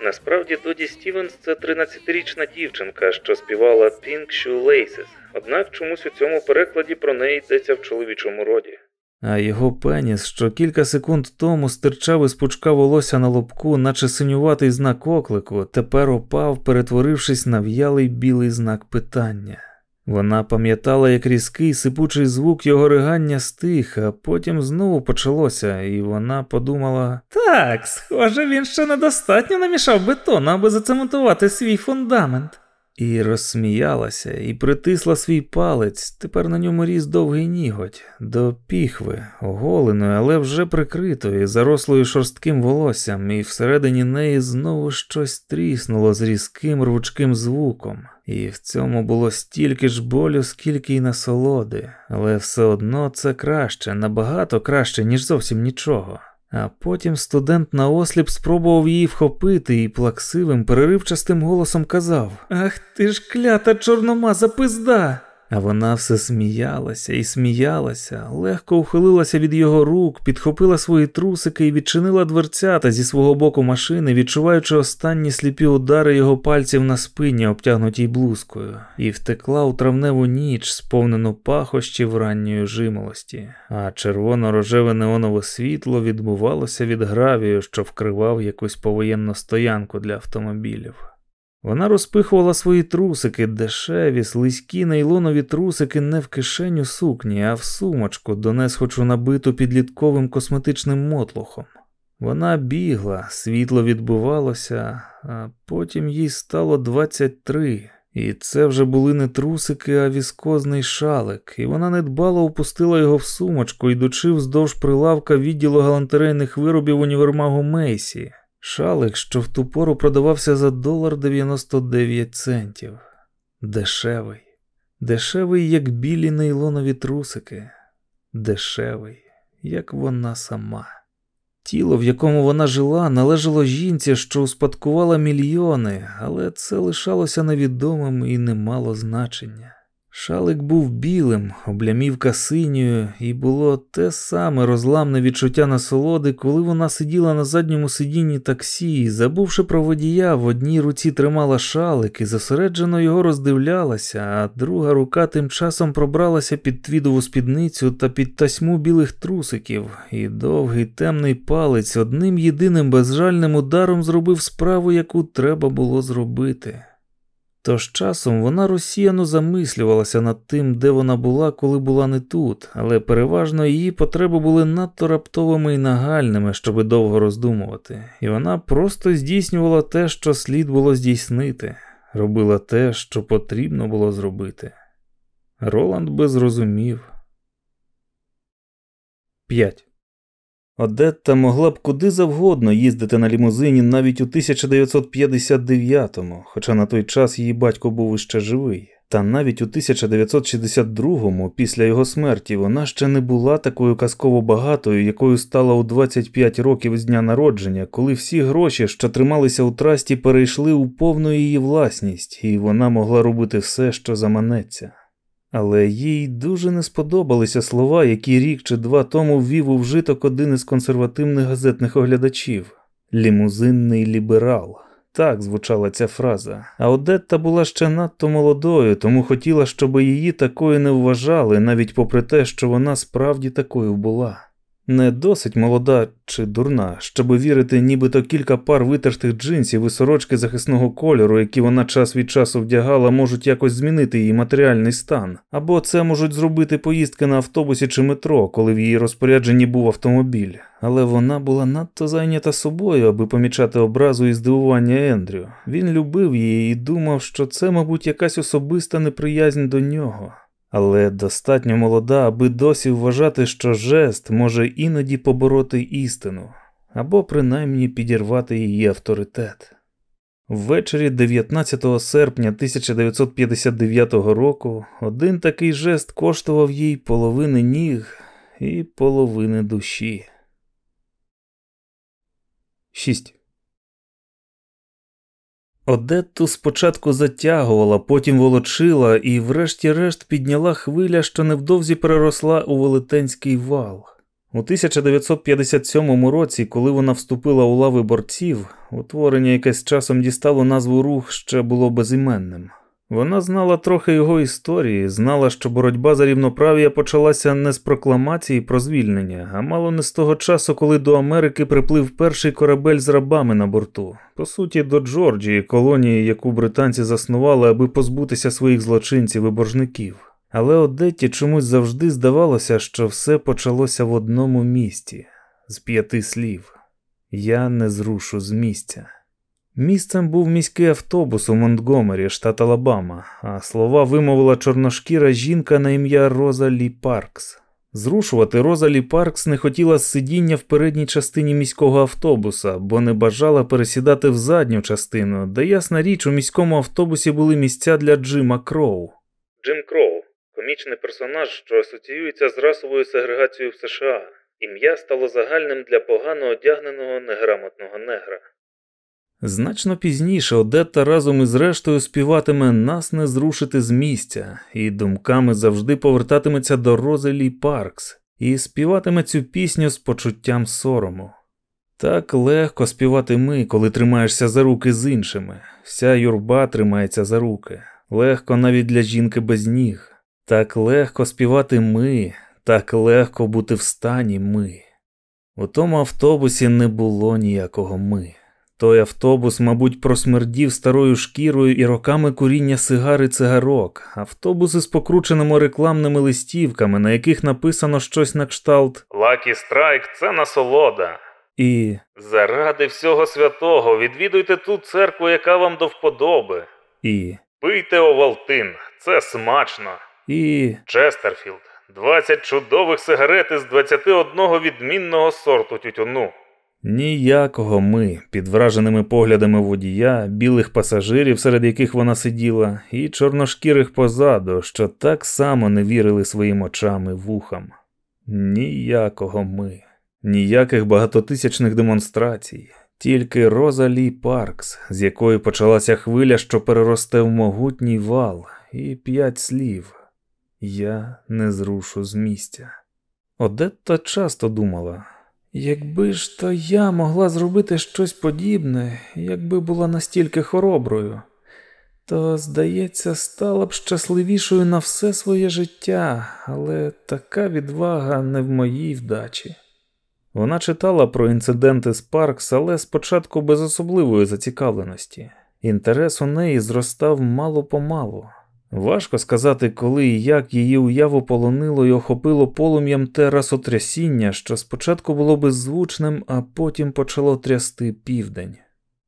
Насправді Доді Стівенс це 13-річна дівчинка, що співала Pink Shoe Laces, однак чомусь у цьому перекладі про неї йдеться в чоловічому роді а його пеніс, що кілька секунд тому стирчав із пучка волосся на лобку, наче синюватий знак оклику, тепер опав, перетворившись на в'ялий білий знак питання. Вона пам'ятала, як різкий сипучий звук його ригання стих, а потім знову почалося, і вона подумала: так, схоже, він ще недостатньо намішав бетон, аби зацементувати свій фундамент. І розсміялася, і притисла свій палець, тепер на ньому ріс довгий ніготь, до піхви, оголеної, але вже прикритої, зарослою шорстким волоссям, і всередині неї знову щось тріснуло з різким рвучким звуком. І в цьому було стільки ж болю, скільки й насолоди, але все одно це краще, набагато краще, ніж зовсім нічого. А потім студент наосліп спробував її вхопити і плаксивим, переривчастим голосом казав: Ах ти ж клята чорномаза пизда! А вона все сміялася і сміялася, легко ухилилася від його рук, підхопила свої трусики і відчинила дверцята зі свого боку машини, відчуваючи останні сліпі удари його пальців на спині, обтягнутій блузкою, і втекла у травневу ніч, сповнену пахощів ранньої жимолості, а червоно-рожеве неонове світло відбувалося від гравію, що вкривав якусь повоєнну стоянку для автомобілів. Вона розпихувала свої трусики, дешеві, слизькі нейлонові трусики не в кишеню сукні, а в сумочку, донес хочу набиту підлітковим косметичним мотлухом. Вона бігла, світло відбувалося, а потім їй стало 23, і це вже були не трусики, а віскозний шалик, і вона недбало опустила його в сумочку, йдучи вздовж прилавка відділу галантерейних виробів універмагу Мейсі. Шалик, що в ту пору продавався за долар 99 центів. Дешевий, дешевий, як білі нейлонові трусики, дешевий, як вона сама. Тіло, в якому вона жила, належало жінці, що успадкувала мільйони, але це лишалося невідомим і не мало значення. Шалик був білим, облямівка синьою, і було те саме розламне відчуття насолоди, коли вона сиділа на задньому сидінні таксі, забувши про водія, в одній руці тримала шалик і зосереджено його роздивлялася, а друга рука тим часом пробралася під твідову спідницю та під тасьму білих трусиків, і довгий темний палець одним єдиним безжальним ударом зробив справу, яку треба було зробити. Тож часом вона розсіяно замислювалася над тим, де вона була, коли була не тут, але переважно її потреби були надто раптовими і нагальними, щоби довго роздумувати, і вона просто здійснювала те, що слід було здійснити, робила те, що потрібно було зробити. Роланд би зрозумів. 5. Одетта могла б куди завгодно їздити на лімузині навіть у 1959-му, хоча на той час її батько був іще живий. Та навіть у 1962-му, після його смерті, вона ще не була такою казково багатою, якою стала у 25 років з дня народження, коли всі гроші, що трималися у трасті, перейшли у повну її власність, і вона могла робити все, що заманеться. Але їй дуже не сподобалися слова, які рік чи два тому ввів у вжиток один із консервативних газетних оглядачів лімузинний ліберал. Так звучала ця фраза. А Одетта була ще надто молодою, тому хотіла, щоб її такою не вважали, навіть попри те, що вона справді такою була. Не досить молода чи дурна, щоб вірити, нібито кілька пар витертих джинсів і сорочки захисного кольору, які вона час від часу вдягала, можуть якось змінити її матеріальний стан, або це можуть зробити поїздки на автобусі чи метро, коли в її розпорядженні був автомобіль. Але вона була надто зайнята собою, аби помічати образу і здивування Ендрю. Він любив її і думав, що це, мабуть, якась особиста неприязнь до нього але достатньо молода, аби досі вважати, що жест може іноді побороти істину або принаймні підірвати її авторитет. Ввечері 19 серпня 1959 року один такий жест коштував їй половини ніг і половини душі. 6. Одетту спочатку затягувала, потім волочила і, врешті-решт, підняла хвиля, що невдовзі переросла у велетенський вал. У 1957 році, коли вона вступила у лави борців, утворення, яке з часом дістало назву рух, ще було безіменним. Вона знала трохи його історії, знала, що боротьба за рівноправ'я почалася не з прокламації про звільнення, а мало не з того часу, коли до Америки приплив перший корабель з рабами на борту, по суті, до Джорджії, колонії, яку британці заснували, аби позбутися своїх злочинців і боржників. Але Одетті чомусь завжди здавалося, що все почалося в одному місті з п'яти слів: Я не зрушу з місця. Місцем був міський автобус у Монтгомері, штат Алабама, а слова вимовила чорношкіра жінка на ім'я Роза Лі Паркс. Зрушувати Роза Лі Паркс не хотіла з сидіння в передній частині міського автобуса, бо не бажала пересідати в задню частину, де ясна річ у міському автобусі були місця для Джима Кроу. Джим Кроу комічний персонаж, що асоціюється з расовою сегрегацією в США. Ім'я стало загальним для погано одягненого неграмотного негра. Значно пізніше Одетта разом із рештою співатиме нас не зрушити з місця, і думками завжди повертатиметься до Розелі Паркс і співатиме цю пісню з почуттям сорому. Так легко співати ми, коли тримаєшся за руки з іншими. Вся юрба тримається за руки, легко навіть для жінки без ніг. Так легко співати ми, так легко бути в стані ми. У тому автобусі не було ніякого ми. Той автобус, мабуть, просмердів старою шкірою і роками куріння сигар і цигарок, автобуси з покрученими рекламними листівками, на яких написано щось на кшталт Lucky Strike це насолода. І заради всього святого відвідуйте ту церкву, яка вам до вподоби. І пийте Ovaltine, це смачно. І Chesterfield, 20 чудових сигарет із 21 відмінного сорту тютюну. Ніякого ми, під враженими поглядами водія, білих пасажирів, серед яких вона сиділа, і чорношкірих позаду, що так само не вірили своїм очам і вухам. Ніякого ми, ніяких багатотисячних демонстрацій, тільки Роза Лі Паркс, з якої почалася хвиля, що переросте в могутній вал, і п'ять слів. Я не зрушу з місця. Одетта часто думала, якби ж то я могла зробити щось подібне, якби була настільки хороброю, то, здається, стала б щасливішою на все своє життя, але така відвага не в моїй вдачі. Вона читала про інциденти з Паркс, але спочатку без особливої зацікавленості. Інтерес у неї зростав мало помалу. Важко сказати, коли і як її уяву полонило і охопило полум'ям те расотрясіння, що спочатку було беззвучним, а потім почало трясти південь.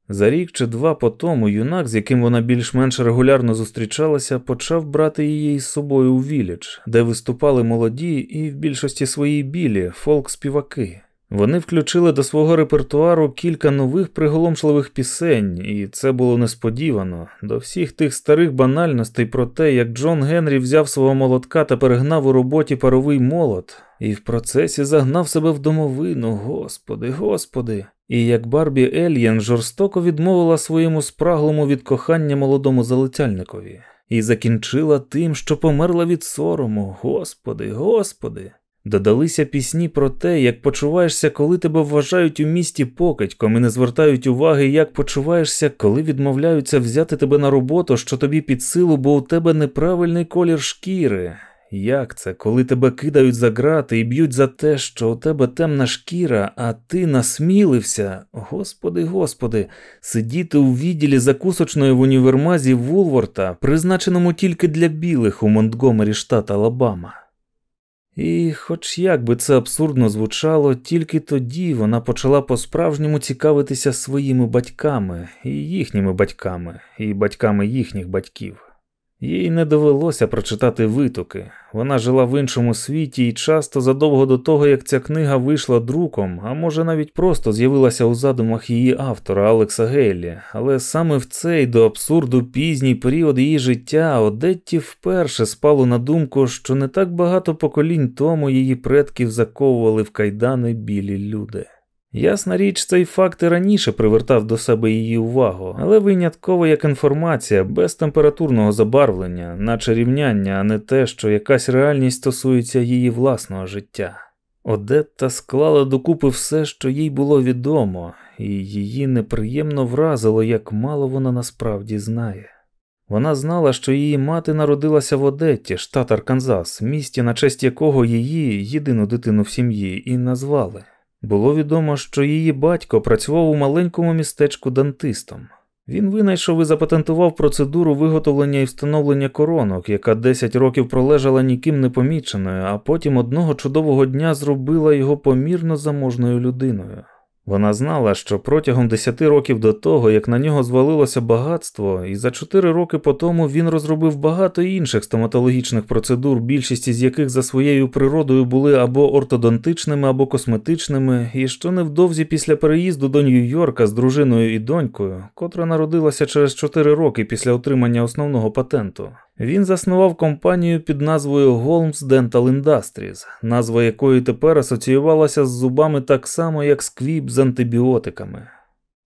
За рік чи два по тому юнак, з яким вона більш-менш регулярно зустрічалася, почав брати її із собою у Вілідж, де виступали молоді і в більшості своїй білі фолк-співаки. Вони включили до свого репертуару кілька нових приголомшливих пісень, і це було несподівано. До всіх тих старих банальностей про те, як Джон Генрі взяв свого молотка та перегнав у роботі паровий молот, і в процесі загнав себе в домовину, господи, господи, і як Барбі Ельєн жорстоко відмовила своєму спраглому від кохання молодому залицяльникові, і закінчила тим, що померла від сорому, господи, господи. Додалися пісні про те, як почуваєшся, коли тебе вважають у місті покидьком і не звертають уваги, як почуваєшся, коли відмовляються взяти тебе на роботу, що тобі під силу, бо у тебе неправильний колір шкіри. Як це, коли тебе кидають за грати і б'ють за те, що у тебе темна шкіра, а ти насмілився, господи, господи, сидіти у відділі закусочної в універмазі Вулворта, призначеному тільки для білих у Монтгомері, штат Алабама. І, хоч як би це абсурдно звучало, тільки тоді вона почала по-справжньому цікавитися своїми батьками, і їхніми батьками, і батьками їхніх батьків. Їй не довелося прочитати витоки. Вона жила в іншому світі і часто задовго до того, як ця книга вийшла друком, а може навіть просто з'явилася у задумах її автора Алекса Гейлі, але саме в цей до абсурду пізній період її життя Одетті вперше спало на думку, що не так багато поколінь тому її предків заковували в кайдани білі люди. Ясна річ, цей факт і раніше привертав до себе її увагу, але винятково як інформація без температурного забарвлення, наче рівняння, а не те, що якась реальність стосується її власного життя. Одетта склала докупи все, що їй було відомо, і її неприємно вразило, як мало вона насправді знає. Вона знала, що її мати народилася в Одетті, штат Арканзас, місті, на честь якого її, єдину дитину в сім'ї, і назвали. Було відомо, що її батько працював у маленькому містечку дантистом. Він винайшов і запатентував процедуру виготовлення і встановлення коронок, яка 10 років пролежала ніким не поміченою, а потім одного чудового дня зробила його помірно заможною людиною. Вона знала, що протягом десяти років до того, як на нього звалилося багатство, і за чотири роки по тому він розробив багато інших стоматологічних процедур, більшість з яких за своєю природою були або ортодонтичними, або косметичними, і що невдовзі після переїзду до Нью-Йорка з дружиною і донькою, котра народилася через чотири роки після отримання основного патенту, він заснував компанію під назвою Holmes Dental Industries, назва якої тепер асоціювалася з зубами так само, як Squibb з антибіотиками.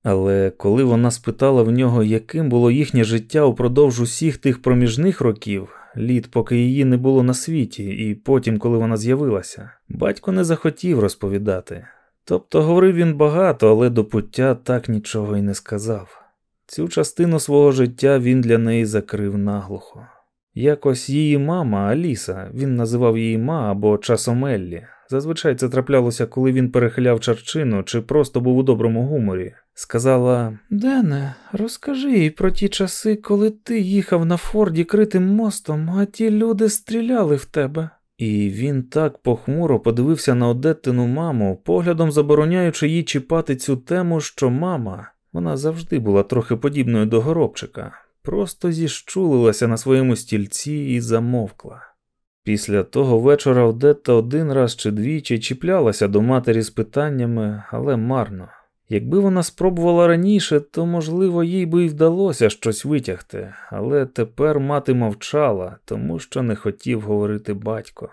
Але коли вона спитала в нього, яким було їхнє життя упродовж усіх тих проміжних років, літ, поки її не було на світі, і потім, коли вона з'явилася, батько не захотів розповідати. Тобто говорив він багато, але до пуття так нічого й не сказав. Цю частину свого життя він для неї закрив наглухо. Якось її мама Аліса, він називав її ма або часом Еллі. Зазвичай це траплялося, коли він перехиляв чарчину чи просто був у доброму гуморі. Сказала: Дене, розкажи їй про ті часи, коли ти їхав на Форді критим мостом, а ті люди стріляли в тебе. І він так похмуро подивився на Одеттину маму, поглядом забороняючи їй чіпати цю тему, що мама, вона завжди була трохи подібною до горобчика, просто зіщулилася на своєму стільці і замовкла. Після того вечора Одетта один раз чи двічі чіплялася до матері з питаннями, але марно. Якби вона спробувала раніше, то, можливо, їй би й вдалося щось витягти, але тепер мати мовчала, тому що не хотів говорити батько.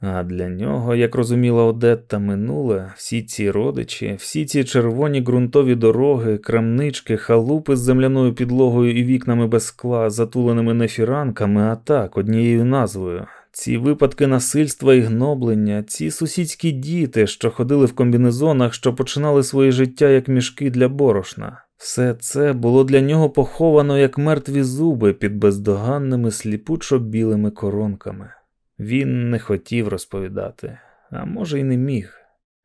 А для нього, як розуміла Одетта, минуле, всі ці родичі, всі ці червоні ґрунтові дороги, крамнички, халупи з земляною підлогою і вікнами без скла, затуленими не фіранками, а так, однією назвою. Ці випадки насильства і гноблення, ці сусідські діти, що ходили в комбінезонах, що починали своє життя як мішки для борошна. Все це було для нього поховано як мертві зуби під бездоганними сліпучо білими коронками. Він не хотів розповідати, а може й не міг.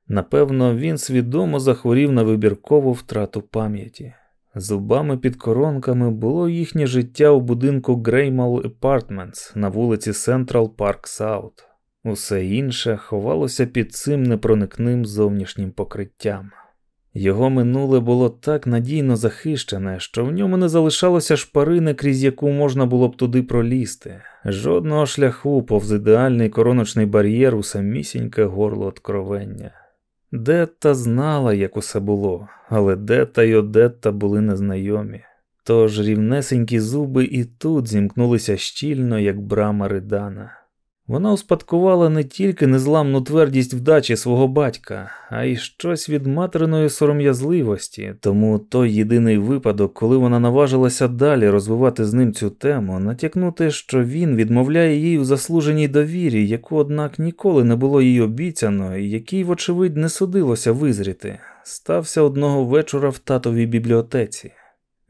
Напевно, він свідомо захворів на вибіркову втрату пам'яті. Зубами під коронками було їхнє життя у будинку Greymal Apartments на вулиці Central Park South. Усе інше ховалося під цим непроникним зовнішнім покриттям. Його минуле було так надійно захищене, що в ньому не залишалося шпарини, крізь яку можна було б туди пролізти, жодного шляху повз ідеальний короночний бар'єр у самісіньке горло откровення. Детта знала, як усе було, але Детта й Одетта були незнайомі. Тож рівнесенькі зуби і тут зімкнулися щільно, як брама ридана. Вона успадкувала не тільки незламну твердість вдачі свого батька, а й щось від материної сором'язливості, тому той єдиний випадок, коли вона наважилася далі розвивати з ним цю тему, натякнути, що він відмовляє їй у заслуженій довірі, яку, однак, ніколи не було їй обіцяно, і який, вочевидь, не судилося визріти, стався одного вечора в татовій бібліотеці.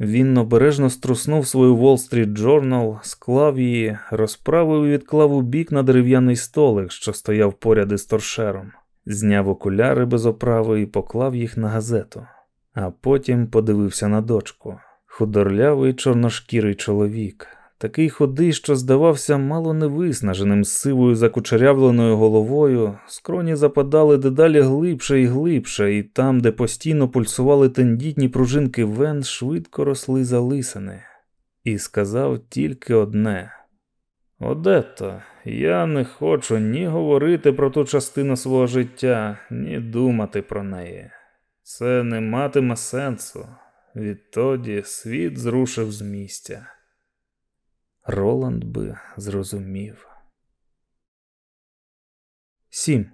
Він обережно струснув свою Wall Street Journal, склав її, розправив і відклав у бік на дерев'яний столик, що стояв поряд із торшером, зняв окуляри без оправи і поклав їх на газету, а потім подивився на дочку. Худорлявий чорношкірий чоловік, такий худий, що здавався мало невиснаженим, з сивою закучерявленою головою, скроні западали дедалі глибше і глибше, і там, де постійно пульсували тендітні пружинки вен, швидко росли залисини. І сказав тільки одне: Одетто, я не хочу ні говорити про ту частину свого життя, ні думати про неї. Це не матиме сенсу. Відтоді світ зрушив з місця. Роланд би зрозумів. 7.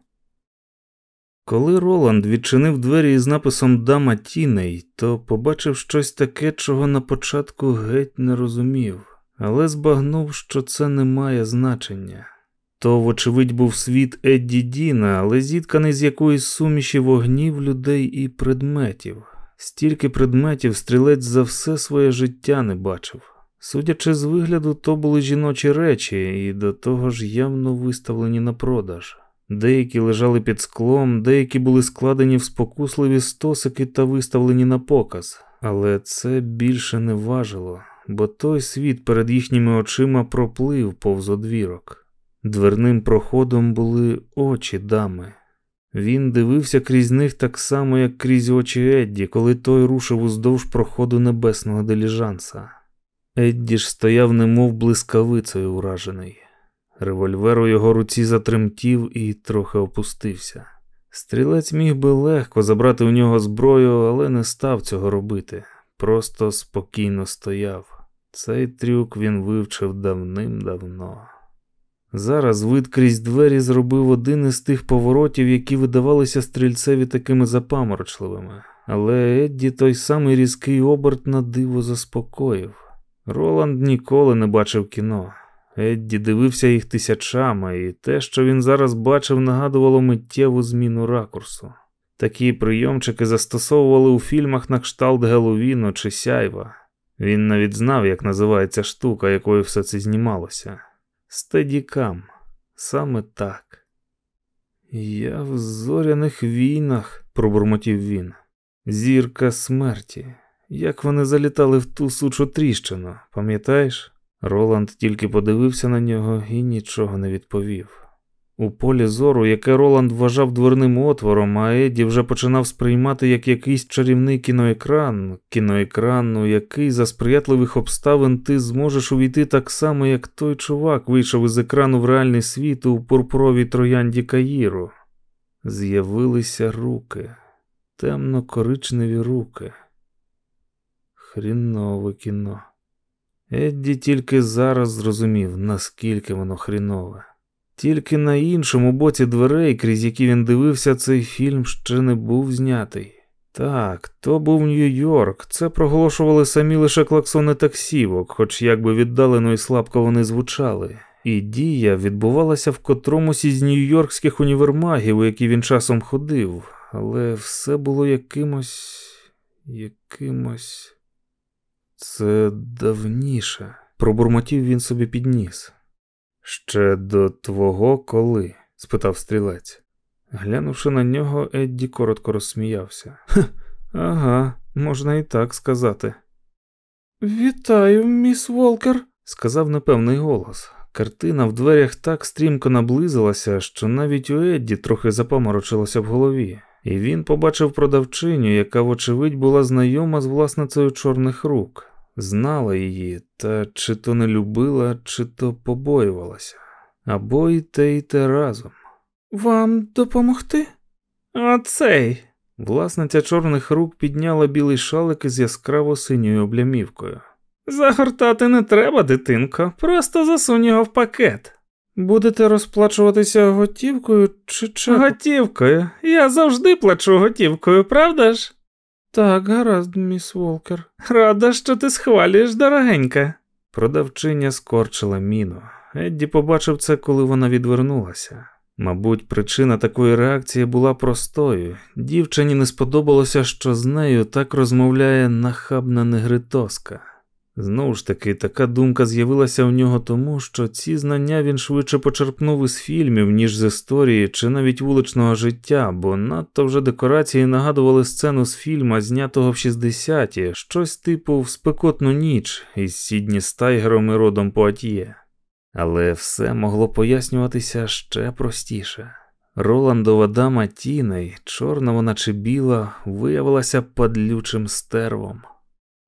Коли Роланд відчинив двері із написом Дама Тіней, то побачив щось таке, чого на початку геть не розумів, але збагнув, що це не має значення. То, вочевидь, був світ Едді Діна, але зітканий з якоїсь суміші вогнів, людей і предметів. Стільки предметів стрілець за все своє життя не бачив. Судячи з вигляду, то були жіночі речі, і до того ж явно виставлені на продаж. Деякі лежали під склом, деякі були складені в спокусливі стосики та виставлені на показ, але це більше не важило, бо той світ перед їхніми очима проплив повз одвірок. Дверним проходом були очі дами. Він дивився крізь них так само, як крізь очі Едді, коли той рушив уздовж проходу небесного диліжанса. Едді ж стояв, немов блискавицею уражений. Револьвер у його руці затремтів і трохи опустився. Стрілець міг би легко забрати у нього зброю, але не став цього робити. Просто спокійно стояв. Цей трюк він вивчив давним-давно. Зараз вид крізь двері зробив один із тих поворотів, які видавалися стрільцеві такими запаморочливими, але Едді той самий різкий оберт на диво заспокоїв. Роланд ніколи не бачив кіно. Едді дивився їх тисячами, і те, що він зараз бачив, нагадувало миттєву зміну ракурсу. Такі прийомчики застосовували у фільмах на кшталт Геловіну чи Сяйва. Він навіть знав, як називається штука, якою все це знімалося. Стедікам. Саме так. Я в зоряних війнах, пробурмотів він. Зірка смерті. Як вони залітали в ту сучу тріщину, пам'ятаєш? Роланд тільки подивився на нього і нічого не відповів. У полі зору, яке Роланд вважав дверним отвором, а Еді вже починав сприймати як якийсь чарівний кіноекран, кіноекран, у який за сприятливих обставин ти зможеш увійти так само, як той чувак вийшов із екрану в реальний світ у пурпуровій троянді Каїру. З'явилися руки, темно-коричневі руки. Хрінове кіно. Едді тільки зараз зрозумів, наскільки воно хрінове. Тільки на іншому боці дверей, крізь які він дивився, цей фільм ще не був знятий. Так, то був Нью-Йорк, це проголошували самі лише клаксони таксівок, хоч як би віддалено і слабко вони звучали. І дія відбувалася в котромусь із нью-йоркських універмагів, у які він часом ходив, але все було якимось. якимось. Це давніше, пробурмотів він собі підніс. Ще до твого коли? спитав стрілець. Глянувши на нього, Едді коротко розсміявся. «Ха, Ага, можна і так сказати. Вітаю, міс Волкер, сказав непевний голос. Картина в дверях так стрімко наблизилася, що навіть у Едді трохи запаморочилося в голові, і він побачив продавчиню, яка, вочевидь, була знайома з власницею чорних рук знала її, та чи то не любила, чи то побоювалася, або і те, і те разом. Вам допомогти? Оцей. Власниця чорних рук підняла білий шалик із яскраво синьою облямівкою. Загортати не треба, дитинко, просто засунь його в пакет. Будете розплачуватися готівкою чи чеком? Готівкою. Я завжди плачу готівкою, правда ж? Так, гаразд, міс Волкер. Рада, що ти схвалюєш, дорогенька. Продавчиня скорчила міну. Едді побачив це, коли вона відвернулася. Мабуть, причина такої реакції була простою. Дівчині не сподобалося, що з нею так розмовляє нахабна негритоска. Знову ж таки, така думка з'явилася у нього тому, що ці знання він швидше почерпнув із фільмів, ніж з історії чи навіть вуличного життя, бо надто вже декорації нагадували сцену з фільма, знятого в 60-ті, щось типу в спекотну ніч із Сідні Стайгером і родом Пуатьє. Але все могло пояснюватися ще простіше. Роландова дама Тіней, чорна вона чи біла, виявилася падлючим стервом.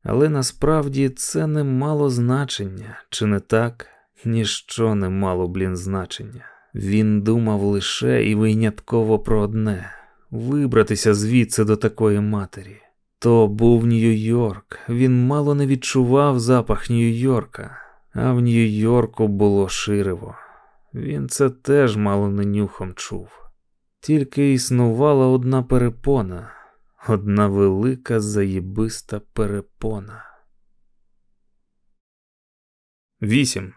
Але насправді це не мало значення, чи не так? Ніщо не мало, блін, значення. Він думав лише і винятково про одне вибратися звідси до такої матері. То був Нью-Йорк, він мало не відчував запах Нью-Йорка, а в Нью-Йорку було ширево. Він це теж мало не нюхом чув. Тільки існувала одна перепона. Одна велика заєбиста перепона. Вісім.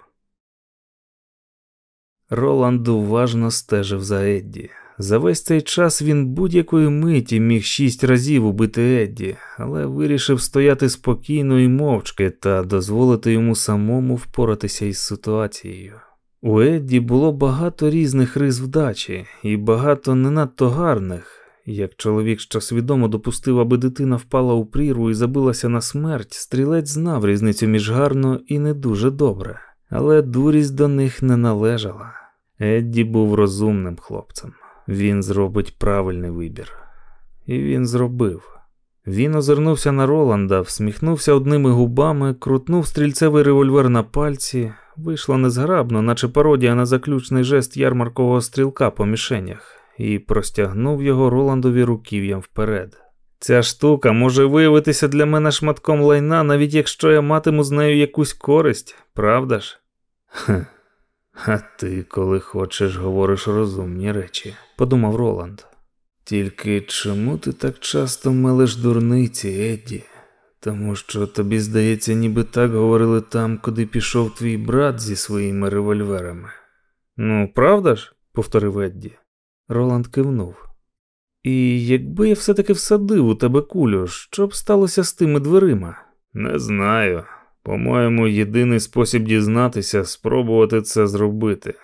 Роланд уважно стежив за Едді. За весь цей час він будь-якої миті міг шість разів убити Едді, але вирішив стояти спокійно і мовчки та дозволити йому самому впоратися із ситуацією. У Едді було багато різних рис вдачі і багато не надто гарних. Як чоловік, що свідомо допустив, аби дитина впала у прірву і забилася на смерть, стрілець знав різницю між гарно і не дуже добре, але дурість до них не належала. Едді був розумним хлопцем. Він зробить правильний вибір. І він зробив. Він озирнувся на Роланда, всміхнувся одними губами, крутнув стрільцевий револьвер на пальці. Вийшло незграбно, наче пародія на заключний жест ярмаркового стрілка по мішенях, і простягнув його Роландові руків'ям вперед. Ця штука може виявитися для мене шматком лайна, навіть якщо я матиму з нею якусь користь, правда ж? А ти, коли хочеш, говориш розумні речі, подумав Роланд. Тільки чому ти так часто мелеш дурниці, Едді? Тому що тобі здається, ніби так говорили там, куди пішов твій брат зі своїми револьверами. Ну, правда ж? повторив Едді. Роланд кивнув. І якби я все-таки всадив у тебе кулю, що б сталося з тими дверима? Не знаю. По-моєму, єдиний спосіб дізнатися спробувати це зробити.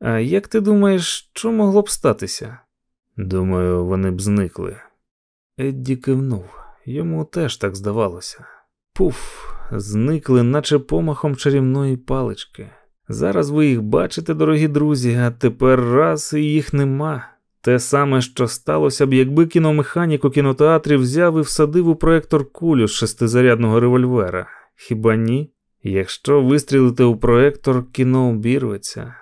А як ти думаєш, що могло б статися? Думаю, вони б зникли. Едді кивнув, йому теж так здавалося. Пуф, зникли, наче помахом чарівної палички. Зараз ви їх бачите, дорогі друзі, а тепер раз і їх нема. Те саме, що сталося б, якби кіномеханік у кінотеатрі взяв і всадив у проектор кулю з шестизарядного револьвера. Хіба ні? Якщо вистрілити у проектор, кіно обірветься.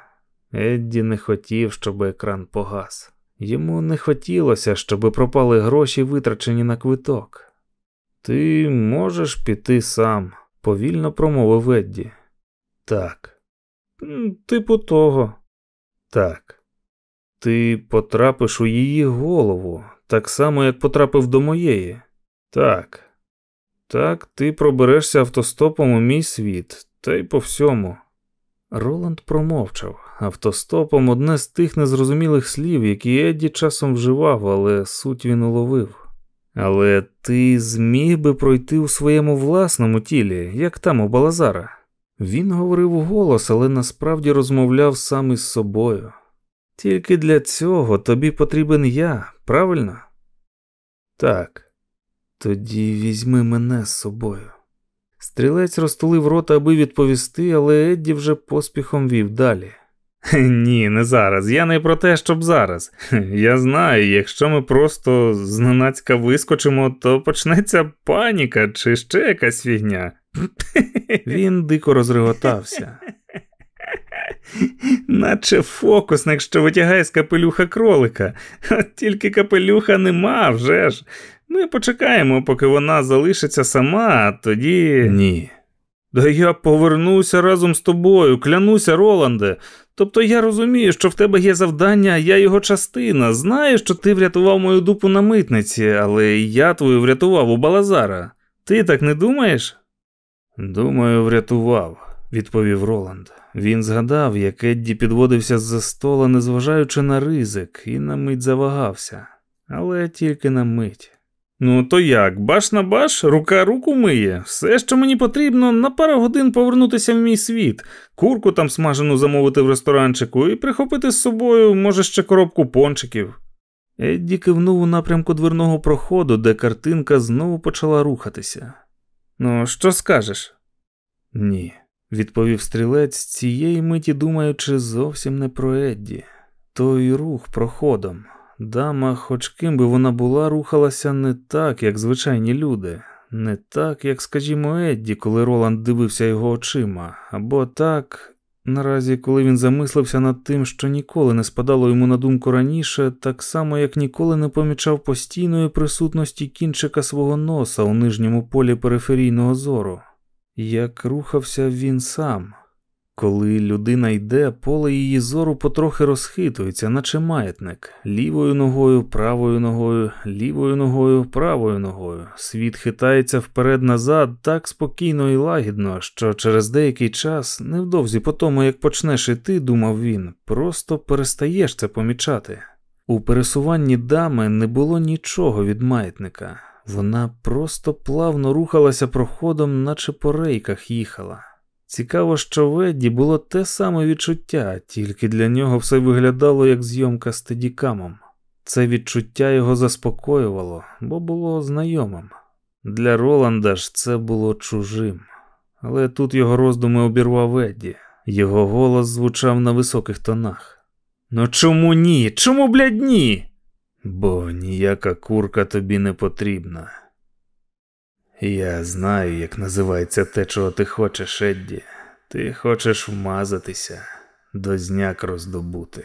Едді не хотів, щоб екран погас. Йому не хотілося, щоб пропали гроші, витрачені на квиток. Ти можеш піти сам, повільно промовив Едді. Так. Типу того. Так. Ти потрапиш у її голову, так само, як потрапив до моєї. Так. Так, ти проберешся автостопом у мій світ, та й по всьому. Роланд промовчав. Автостопом одне з тих незрозумілих слів, які Едді часом вживав, але суть він уловив. Але ти зміг би пройти у своєму власному тілі, як там у Балазара. Він говорив голос, але насправді розмовляв сам із собою. Тільки для цього тобі потрібен я, правильно? Так. Тоді візьми мене з собою. Стрілець розтулив рота, аби відповісти, але Едді вже поспіхом вів далі. Ні, не зараз. Я не про те, щоб зараз. Я знаю, якщо ми просто зненацька вискочимо, то почнеться паніка чи ще якась фігня. Він дико розреготався. Наче фокусник, що витягає з капелюха кролика, От тільки капелюха нема вже ж. Ми почекаємо, поки вона залишиться сама, а тоді. Ні. Да я повернуся разом з тобою, клянуся, Роланде. Тобто я розумію, що в тебе є завдання, а я його частина. Знаю, що ти врятував мою дупу на митниці, але я твою врятував у Балазара. Ти так не думаєш? Думаю, врятував, відповів Роланд. Він згадав, як Едді підводився з-за стола, незважаючи на ризик, і на мить завагався, але тільки на мить. Ну, то як, баш на баш, рука руку миє. Все, що мені потрібно, на пару годин повернутися в мій світ, курку там смажену замовити в ресторанчику і прихопити з собою, може, ще коробку пончиків. Едді кивнув у напрямку дверного проходу, де картинка знову почала рухатися. Ну, що скажеш? Ні, відповів стрілець, цієї миті думаючи зовсім не про Едді. Той рух проходом. Дама, хоч ким би вона була, рухалася не так, як звичайні люди, не так, як, скажімо, Едді, коли Роланд дивився його очима, або так, наразі, коли він замислився над тим, що ніколи не спадало йому на думку раніше, так само, як ніколи не помічав постійної присутності кінчика свого носа у нижньому полі периферійного зору, як рухався він сам. Коли людина йде, поле її зору потрохи розхитується, наче маятник, лівою ногою, правою ногою, лівою ногою, правою ногою. Світ хитається вперед-назад так спокійно і лагідно, що через деякий час, невдовзі по тому, як почнеш іти, думав він, просто перестаєш це помічати. У пересуванні дами не було нічого від маятника, вона просто плавно рухалася проходом, наче по рейках їхала. Цікаво, що в Едді було те саме відчуття, тільки для нього все виглядало як зйомка з тедікамом. Це відчуття його заспокоювало, бо було знайомим. Для Роланда ж це було чужим. Але тут його роздуми обірвав Едді. Його голос звучав на високих тонах. Ну чому ні? Чому, блядь, ні? Бо ніяка курка тобі не потрібна. Я знаю, як називається те, чого ти хочеш, Едді. Ти хочеш вмазатися, дозняк роздобути.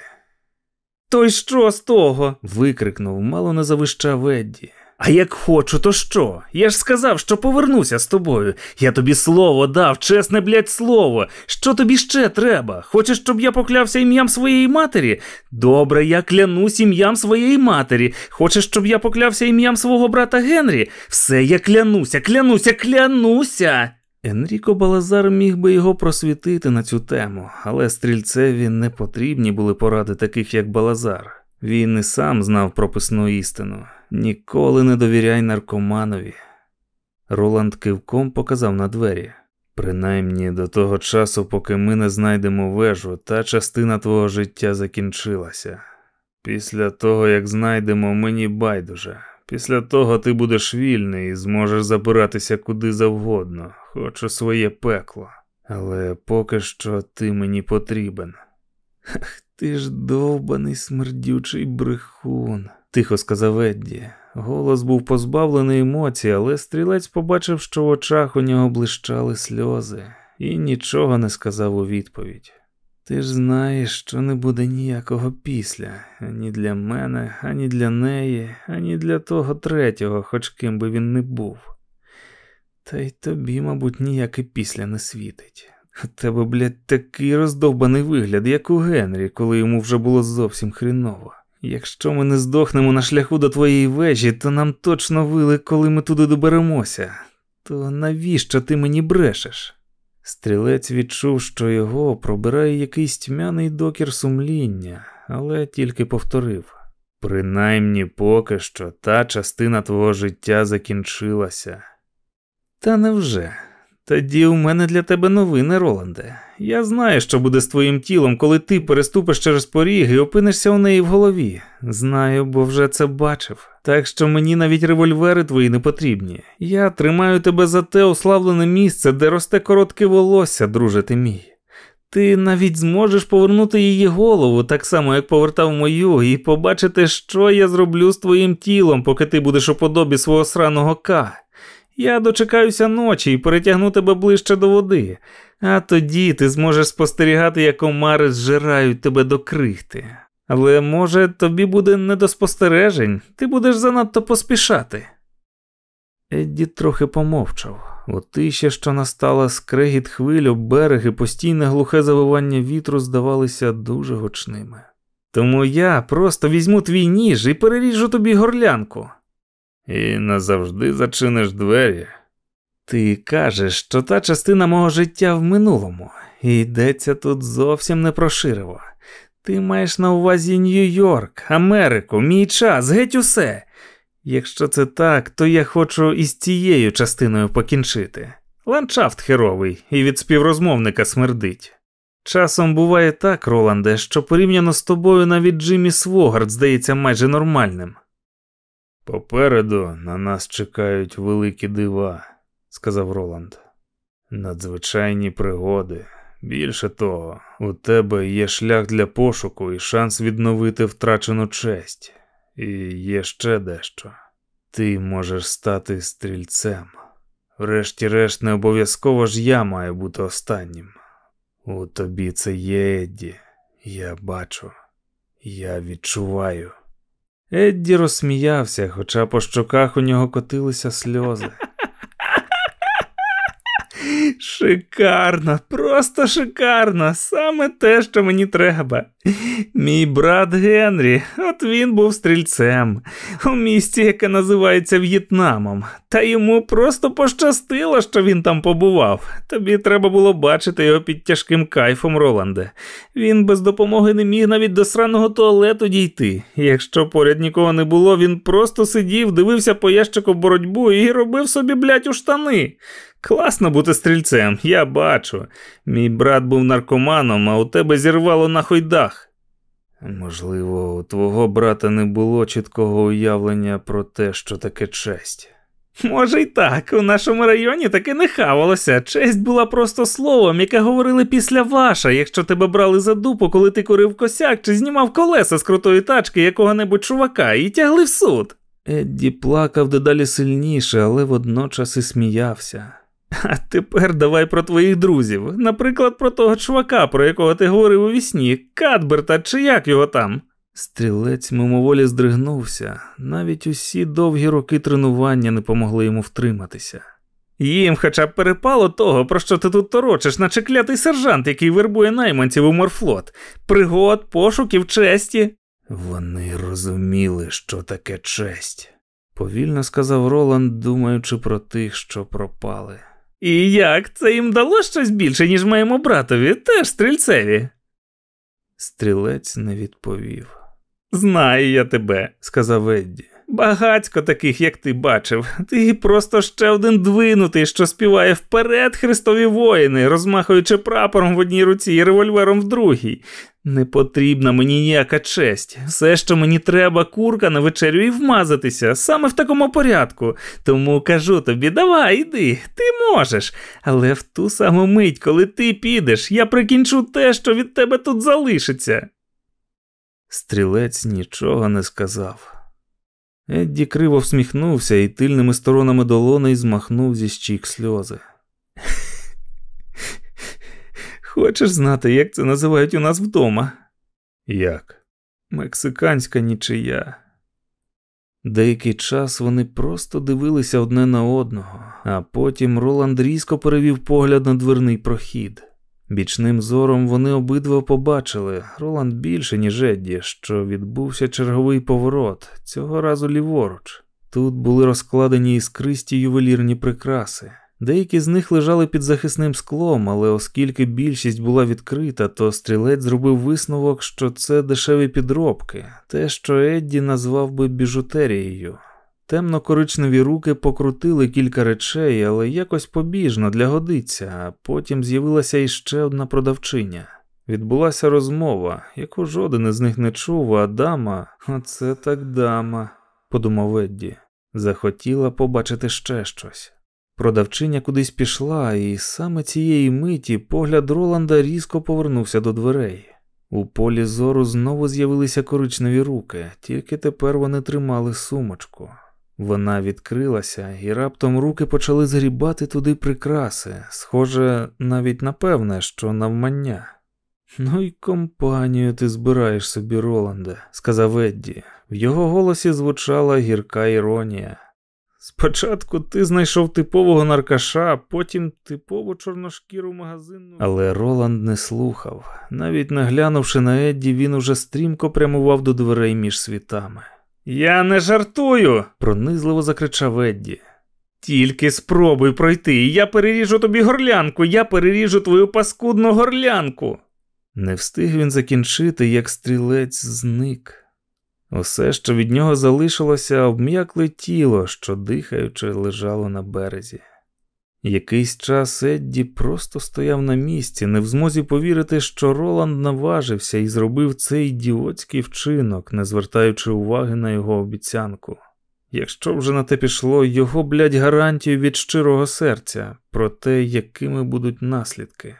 То й що з того? викрикнув, мало не завищав Едді. А як хочу, то що? Я ж сказав, що повернуся з тобою. Я тобі слово дав, чесне, блядь, слово. Що тобі ще треба? Хочеш, щоб я поклявся ім'ям своєї матері? Добре, я клянусь ім'ям своєї матері. Хочеш, щоб я поклявся ім'ям свого брата Генрі? Все, я клянуся, клянуся, клянуся. Енріко Балазар міг би його просвітити на цю тему, але стрільцеві не потрібні були поради таких, як Балазар. Він і сам знав прописну істину. Ніколи не довіряй наркоманові. Роланд кивком показав на двері. Принаймні до того часу, поки ми не знайдемо вежу, та частина твого життя закінчилася. Після того, як знайдемо, мені байдуже. Після того ти будеш вільний і зможеш забиратися куди завгодно, хоч у своє пекло. Але поки що ти мені потрібен. Ах, ти ж довбаний смердючий брехун тихо сказав Едді. Голос був позбавлений емоцій, але стрілець побачив, що в очах у нього блищали сльози, і нічого не сказав у відповідь. Ти ж знаєш, що не буде ніякого після, ані для мене, ані для неї, ані для того третього, хоч ким би він не був. Та й тобі, мабуть, ніяке після не світить. У тебе, блядь, такий роздовбаний вигляд, як у Генрі, коли йому вже було зовсім хріново. Якщо ми не здохнемо на шляху до твоєї вежі, то нам точно вили, коли ми туди доберемося. То навіщо ти мені брешеш? Стрілець відчув, що його пробирає якийсь тьмяний докір сумління, але тільки повторив: принаймні поки що та частина твого життя закінчилася. Та невже? Тоді у мене для тебе новини, Роланде. Я знаю, що буде з твоїм тілом, коли ти переступиш через поріг і опинишся у неї в голові. Знаю, бо вже це бачив. Так що мені навіть револьвери твої не потрібні. Я тримаю тебе за те уславлене місце, де росте коротке волосся, друже ти мій. Ти навіть зможеш повернути її голову, так само, як повертав мою, і побачити, що я зроблю з твоїм тілом, поки ти будеш у подобі свого сраного К. Я дочекаюся ночі і перетягну тебе ближче до води, а тоді ти зможеш спостерігати, як омари зжирають тебе до крихти. Але, може, тобі буде не до спостережень, ти будеш занадто поспішати. Едді трохи помовчав. У тиші, що настала скрегіт хвиль об берег і постійне глухе завивання вітру здавалися дуже гучними. Тому я просто візьму твій ніж і переріжу тобі горлянку. І назавжди зачиниш двері. Ти кажеш, що та частина мого життя в минулому, йдеться тут зовсім не про широво. Ти маєш на увазі Нью-Йорк, Америку, мій час, геть усе. Якщо це так, то я хочу із цією частиною покінчити. Ландшафт херовий і від співрозмовника смердить. Часом буває так, Роланде, що порівняно з тобою навіть Джиммі Свогард здається майже нормальним. Попереду на нас чекають великі дива, сказав Роланд. Надзвичайні пригоди. Більше того, у тебе є шлях для пошуку і шанс відновити втрачену честь. І є ще дещо. Ти можеш стати стрільцем. Врешті-решт, не обов'язково ж я маю бути останнім. У тобі це є Едді. Я бачу, я відчуваю. Едді розсміявся, хоча по щоках у нього котилися сльози. Шикарно, просто шикарно, саме те, що мені треба. Мій брат Генрі, от він був стрільцем у місті, яке називається В'єтнамом, та йому просто пощастило, що він там побував. Тобі треба було бачити його під тяжким кайфом, Роланде. Він без допомоги не міг навіть до сраного туалету дійти. Якщо поряд нікого не було, він просто сидів, дивився по ящику боротьбу і робив собі блять у штани. Класно бути стрільцем, я бачу. Мій брат був наркоманом, а у тебе зірвало нахуй дах. Можливо, у твого брата не було чіткого уявлення про те, що таке честь, Може й так, у нашому районі таке не хавалося. Честь була просто словом, яке говорили після ваша, якщо тебе брали за дупу, коли ти курив косяк чи знімав колеса з крутої тачки якого-небудь чувака і тягли в суд. Едді плакав дедалі сильніше, але водночас і сміявся. А тепер давай про твоїх друзів, наприклад, про того чувака, про якого ти говорив у вісні, Кадберта чи як його там. Стрілець мимоволі здригнувся, навіть усі довгі роки тренування не помогли йому втриматися. Їм хоча б перепало того, про що ти тут торочиш, наче клятий сержант, який вербує найманців у морфлот, пригод, пошуків, честі. Вони розуміли, що таке честь, повільно сказав Роланд, думаючи про тих, що пропали. І як це їм дало щось більше, ніж моєму братові, теж стрільцеві? Стрілець не відповів. Знаю я тебе, сказав Едді. Багацько таких, як ти бачив. Ти просто ще один двинутий, що співає вперед Христові воїни, розмахуючи прапором в одній руці і револьвером в другій. Не потрібна мені ніяка честь. Все, що мені треба, курка на вечерю і вмазатися, саме в такому порядку. Тому кажу тобі, давай, іди, ти можеш. Але в ту саму мить, коли ти підеш, я прикінчу те, що від тебе тут залишиться. Стрілець нічого не сказав. Едді криво всміхнувся і тильними сторонами долони змахнув зі щік сльози. Хочеш знати, як це називають у нас вдома? Як? Мексиканська нічия. Деякий час вони просто дивилися одне на одного, а потім Роланд різко перевів погляд на дверний прохід. Бічним зором вони обидва побачили Роланд більше, ніж Едді, що відбувся черговий поворот, цього разу ліворуч. Тут були розкладені іскристі ювелірні прикраси. Деякі з них лежали під захисним склом, але оскільки більшість була відкрита, то стрілець зробив висновок, що це дешеві підробки, те, що Едді назвав би біжутерією. Темно-коричневі руки покрутили кілька речей, але якось побіжно для годиться, а потім з'явилася іще одна продавчиня. Відбулася розмова, яку жоден із них не чув, а дама, оце так дама, подумав Едді, захотіла побачити ще щось. Продавчиня кудись пішла, і саме цієї миті погляд Роланда різко повернувся до дверей. У полі зору знову з'явилися коричневі руки, тільки тепер вони тримали сумочку. Вона відкрилася, і раптом руки почали згрібати туди прикраси, схоже, навіть напевне, що навмання. Ну й компанію ти збираєш собі, Роланде, сказав Едді. В його голосі звучала гірка іронія. Спочатку ти знайшов типового наркаша, потім типову чорношкіру магазинну. Але Роланд не слухав. Навіть наглянувши на Едді, він уже стрімко прямував до дверей між світами. Я не жартую, пронизливо закричав Едді. Тільки спробуй пройти, і я переріжу тобі горлянку, я переріжу твою паскудну горлянку. Не встиг він закінчити, як стрілець зник. Усе, що від нього залишилося, обм'якле тіло, що дихаючи, лежало на березі. Якийсь час Едді просто стояв на місці, не в змозі повірити, що Роланд наважився і зробив цей ідіотський вчинок, не звертаючи уваги на його обіцянку. Якщо вже на те пішло, його блядь, гарантію від щирого серця про те, якими будуть наслідки.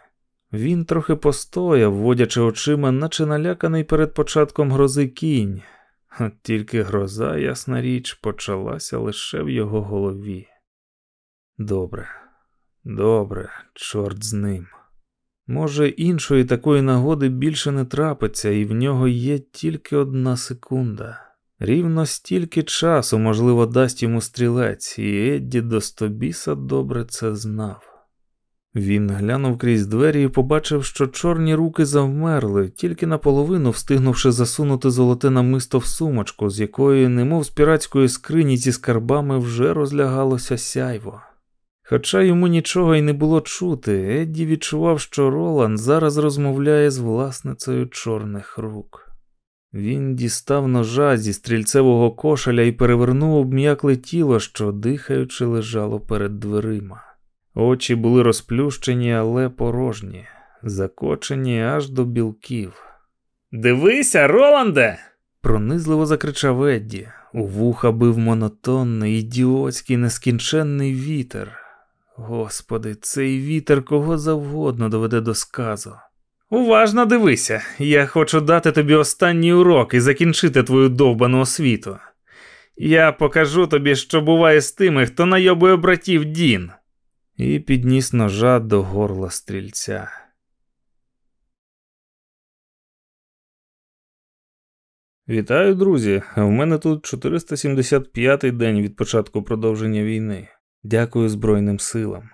Він трохи постояв, водячи очима, наче наляканий перед початком грози кінь, от тільки гроза, ясна річ, почалася лише в його голові. Добре. Добре, чорт з ним. Може, іншої такої нагоди більше не трапиться, і в нього є тільки одна секунда. Рівно стільки часу, можливо, дасть йому стрілець, і Едді до стобіса добре це знав. Він глянув крізь двері і побачив, що чорні руки завмерли, тільки наполовину встигнувши засунути золоте намисто в сумочку, з якої, немов з піратської скрині зі скарбами, вже розлягалося сяйво. Хоча йому нічого й не було чути, Едді відчував, що Роланд зараз розмовляє з власницею чорних рук. Він дістав ножа зі стрільцевого кошеля і перевернув обм'якле тіло, що дихаючи, лежало перед дверима. Очі були розплющені, але порожні, закочені аж до білків. Дивися, Роланде! Пронизливо закричав Едді. У вуха бив монотонний, ідіотський, нескінченний вітер. Господи, цей вітер кого завгодно доведе до сказу. Уважно дивися, я хочу дати тобі останній урок і закінчити твою довбану освіту. Я покажу тобі, що буває з тими, хто найобує братів Дін. І підніс ножа до горла стрільця. Вітаю, друзі! В мене тут 475-й день від початку продовження війни. Дякую Збройним силам.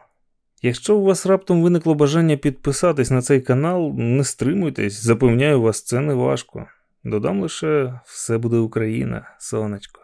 Якщо у вас раптом виникло бажання підписатись на цей канал, не стримуйтесь, запевняю вас, це не важко. Додам лише все буде Україна, сонечко.